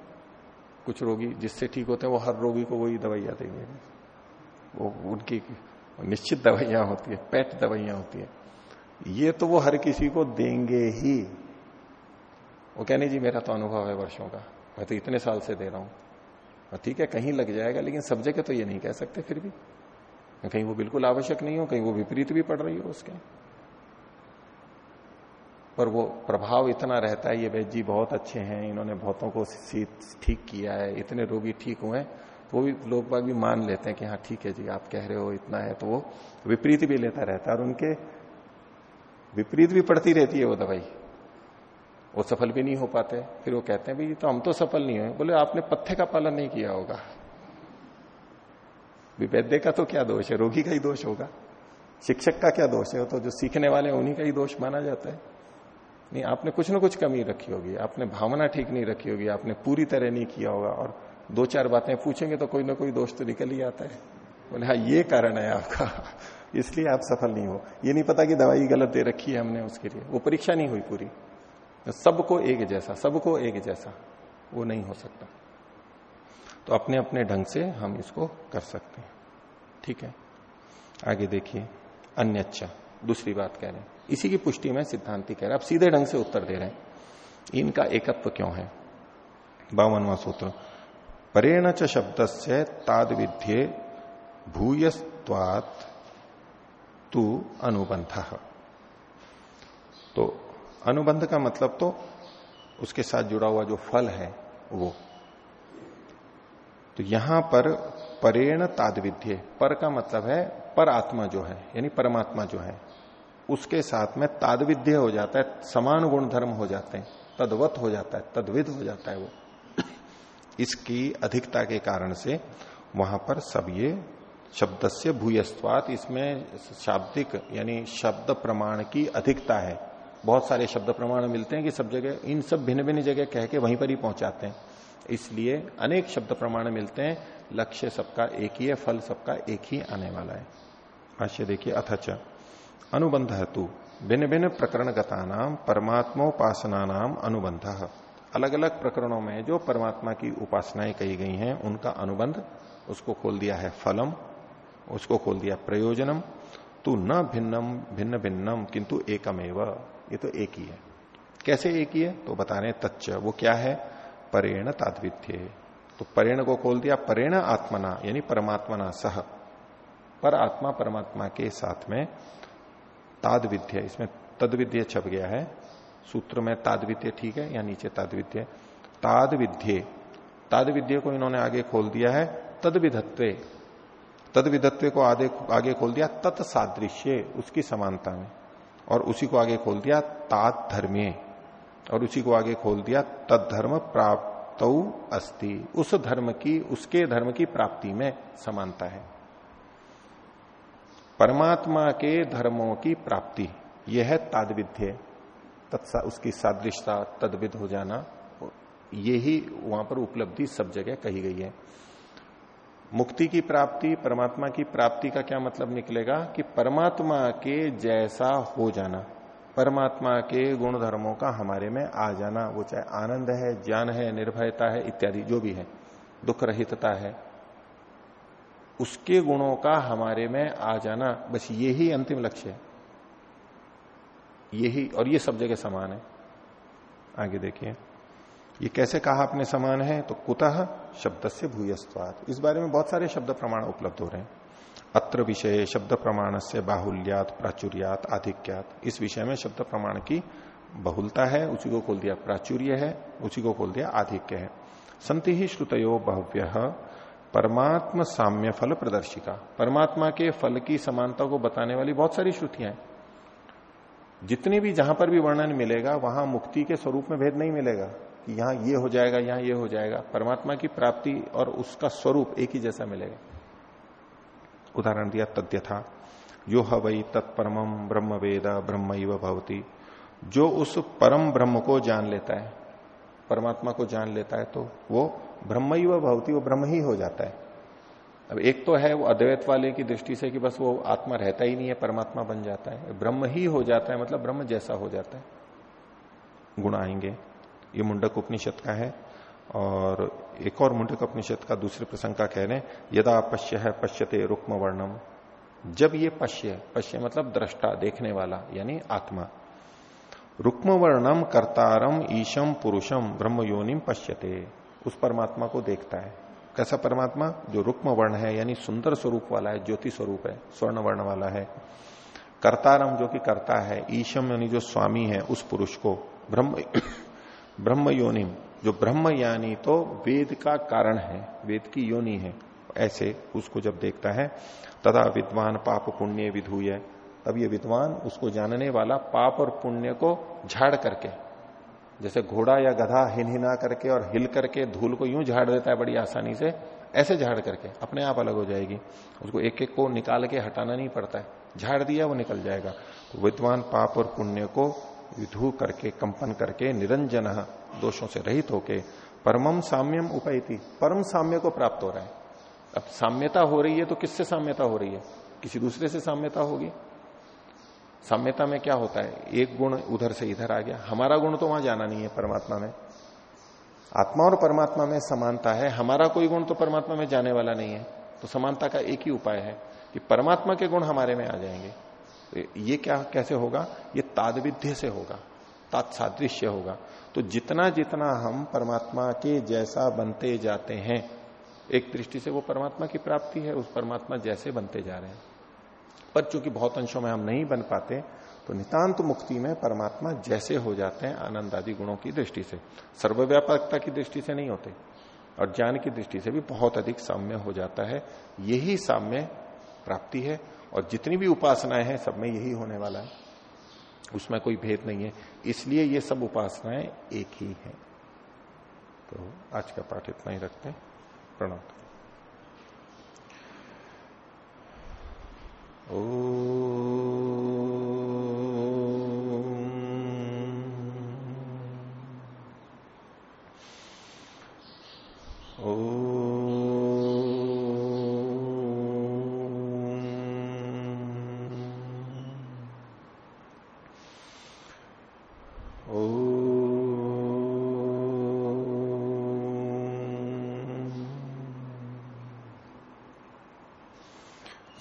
कुछ रोगी जिससे ठीक होते हैं, वो हर रोगी को वही दवाइयाँ देंगे। वो उनकी निश्चित दवाइयाँ होती है, पेट दवाइयाँ होती है। ये तो वो हर किसी को देंगे ही। वो कहने, जी, मेरा तो अनुभव है वर्षों का। मैं तो इतने साल से दे रहा हूँ। ठीक है, कहीं लग जाएगा, लेकिन सब जगह तो ये नहीं कह सकते फिर भी। कहीं वो बिल्कुल आवश्यक नहीं हो, कहीं वो विपरीत भी पड़ रही हो उसके। पर वो प्रभाव इतना रहता है, ये वैद्य जी बहुत अच्छे हैं, इन्होंने बहुतों को ठीक किया है, इतने रोगी ठीक हुए वो भी लोग बाग भी मान लेते हैं कि हाँ ठीक है जी, आप कह रहे हो इतना है तो वो विपरीत भी लेता रहता है। और उनके विपरीत भी पड़ती रहती है वो दवाई। वो सफल भी नहीं हो पाते। फिर वो कहते हैं, भाई तो हम तो सफल नहीं हुए बोले, आपने पत्थे का पालन नहीं किया होगा। वैद्य का तो क्या दोष है? रोगी का ही दोष होगा। शिक्षक का क्या दोष है? तो जो सीखने वाले हैं, उन्हीं का ही दोष माना जाता है। नहीं, आपने कुछ ना कुछ कमी रखी होगी। आपने भावना ठीक नहीं रखी होगी। आपने पूरी तरह नहीं किया होगा। और दो चार बातें पूछेंगे तो कोई ना कोई दोष तो निकल ही आता है। बोले हाँ ये कारण है आपका। इसलिए आप सफल नहीं हो। ये नहीं पता कि दवाई गलत दे रखी है हमने उसके लिए। वो परीक्षा नहीं हुई पूरी। सबको एक जैसा, सबको एक जैसा, वो नहीं हो सकता। तो अपने अपने ढंग से हम इसको कर सकते हैं। ठीक है? आगे देखिए अन्य अच्छा दूसरी बात कह रहे हैं। इसी की पुष्टि में सिद्धांति कह रहे हैं। अब सीधे ढंग से उत्तर दे रहे हैं। इनका एकत्व क्यों है? बावनवा सूत्र, परेण च शब्द से ताद विध्य भूयस्वात तू अनुबंध तो अनुबंध का मतलब तो उसके साथ जुड़ा हुआ जो फल है, वो। तो यहाँ पर परेण तादविध्य, पर का मतलब है पर आत्मा जो है, यानी परमात्मा जो है, उसके साथ में तादविध्य हो जाता है, समान गुण धर्म हो जाते हैं, तदवत हो जाता है, तद्विध हो जाता है वो। इसकी अधिकता के कारण से वहाँ पर सब ये शब्द से भूयस्वात इसमें शाब्दिक, यानी शब्द प्रमाण की अधिकता है। बहुत सारे शब्द प्रमाण मिलते हैं कि सब जगह, इन सब भिन्न भिन्न जगह कह के वहीं पर ही पहुंचाते हैं। इसलिए अनेक शब्द प्रमाण मिलते हैं, लक्ष्य सबका एक ही है, फल सबका एक ही आने वाला है। भाष्य देखिए अथच अनुबंध तू भिन्न भिन्न प्रकरण गता नाम परमात्मोपासना नाम अनुबंध। अलग अलग प्रकरणों में जो परमात्मा की उपासनाएँ कही गई हैं, उनका अनुबंध, उसको खोल दिया है फलम, उसको खोल दिया प्रयोजनम, तू न भिन्नम भिन्न भिन्नम किंतु एकमेव। ये तो एक ही है। कैसे एक ही है? तो बता रहे तच्च, वो क्या है? परेण ताद्वित्य। तो परेण को खोल दिया, परेण आत्मना, यानी परमात्मना सह। पर आत्मा परमात्मा के साथ में ताद विद्य इसमें तद विद्य छप गया है। सूत्र में ताद विद्य ठीक है या नीचे ताद विद्य ताद विद्य ताद विद्य को इन्होंने आगे खोल दिया है तद विधत्व तद विधत्व को आगे खोल दिया, तत्सादृश्य, उसकी समानता में। और उसी को आगे खोल दिया तात धर्मीय और उसी को आगे खोल दिया तद धर्म प्राप्त अस्ति। उस धर्म की, उसके धर्म की प्राप्ति में समानता है। परमात्मा के धर्मों की प्राप्ति, यह है। तादविध्य तत्सा, उसकी सादृशता तदविद हो जाना, ये ही वहाँ पर उपलब्धि सब जगह कही गई है। मुक्ति की प्राप्ति, परमात्मा की प्राप्ति का क्या मतलब निकलेगा? कि परमात्मा के जैसा हो जाना, परमात्मा के गुण धर्मों का हमारे में आ जाना, वो चाहे आनंद है, ज्ञान है, निर्भयता है, इत्यादि जो भी है दुख रहितता है, उसके गुणों का हमारे में आ जाना, बस यही अंतिम लक्ष्य है। यही, और ये सब जगह समान है। आगे देखिए। ये कैसे कहा आपने समान है? तो कुतः शब्द से भूयस्वाद इस बारे में बहुत सारे शब्द प्रमाण उपलब्ध हो रहे हैं। अत्र विषय शब्द प्रमाण से बाहुल्यात, प्राचुर्यात, आधिक्यात। इस विषय में शब्द प्रमाण की बहुलता है, उसी को खोल दिया प्राचुर्य है, उसी को खोल दिया आधिक्य है। संति ही श्रुतयो भव्य परमात्म साम्य फल प्रदर्शिका परमात्मा के फल की समानता को बताने वाली बहुत सारी श्रुतियाँ हैं। जितनी भी जहाँ पर भी वर्णन मिलेगा, वहाँ मुक्ति के स्वरूप में भेद नहीं मिलेगा। कि यहाँ ये हो जाएगा, यहाँ ये हो जाएगा। परमात्मा की प्राप्ति और उसका स्वरूप एक ही जैसा मिलेगा। उदाहरण दिया तद्य था यो हई तत्परम ब्रह्म वेद ब्रह्म भवती। जो उस परम ब्रह्म को जान लेता है, परमात्मा को जान लेता है तो वो ब्रह्म भवती, वो ब्रह्म ही हो जाता है। अब एक तो है वो अद्वैत वाले की दृष्टि से कि बस वो आत्मा रहता ही नहीं है, परमात्मा बन जाता है। ब्रह्म ही हो जाता है मतलब ब्रह्म जैसा हो जाता है। गुण आएँगे। ये मुंडक उपनिषद का है। और एक और मुंडक उपनिषद का दूसरे प्रसंग का कह रहे यदा पश्य है पश्यते रुक्म वर्णम जब ये पश्य पश्य मतलब दृष्टा, देखने वाला, यानी आत्मा। रुक्म वर्णम कर्तारम ईशम पुरुषम ब्रह्म योनिम पश्यते। उस परमात्मा को देखता है। कैसा परमात्मा? जो रुक्म वर्ण है, यानी सुंदर स्वरूप वाला है, ज्योति स्वरूप है स्वर्ण वर्ण वाला है। कर्तारम जो कि करता है, ईशम यानी जो स्वामी है, उस पुरुष को ब्रह्म ब्रह्म योनि जो ब्रह्म यानी तो वेद का कारण है, वेद की योनि है, ऐसे उसको जब देखता है, तथा विद्वान पाप पुण्य विधुय, तब ये विद्वान उसको जानने वाला पाप और पुण्य को झाड़ करके, जैसे घोड़ा या गधा हिन हिना करके और हिल करके धूल को यूँ झाड़ देता है बड़ी आसानी से, ऐसे झाड़ करके, अपने आप अलग हो जाएगी। उसको एक एक को निकाल के हटाना नहीं पड़ता है, झाड़ दिया वो निकल जाएगा। तो विद्वान पाप और पुण्य को विधु करके, कंपन करके, निरंजन दोषों से रहित होके परमम साम्यम उपैती। परम साम्य को प्राप्त हो रहा है। अब साम्यता हो रही है तो किससे साम्यता हो रही है? किसी दूसरे से साम्यता होगी? साम्यता में क्या होता है? एक गुण उधर से इधर आ गया। हमारा गुण तो वहाँ जाना नहीं है परमात्मा में। आत्मा और परमात्मा में समानता है। हमारा कोई गुण तो परमात्मा में जाने वाला नहीं है। तो समानता का एक ही उपाय है कि परमात्मा के गुण हमारे में आ जाएँगे। ये क्या, कैसे होगा? ये तादविध्य से होगा, तात्सादृश्य होगा। तो जितना जितना हम परमात्मा के जैसा बनते जाते हैं, एक दृष्टि से वो परमात्मा की प्राप्ति है, उस परमात्मा जैसे बनते जा रहे हैं। पर चूँकि बहुत अंशों में हम नहीं बन पाते तो नितांत मुक्ति में परमात्मा जैसे हो जाते हैं आनंद आदि गुणों की दृष्टि से। सर्वव्यापकता की दृष्टि से नहीं होते, और ज्ञान की दृष्टि से भी बहुत अधिक साम्य हो जाता है। यही साम्य प्राप्ति है और जितनी भी उपासनाएँ हैं, सब में यही होने वाला है। उसमें कोई भेद नहीं है। इसलिए ये सब उपासनाएँ एक ही है। तो आज का पाठ इतना ही रखते हैं। प्रणाम। ओ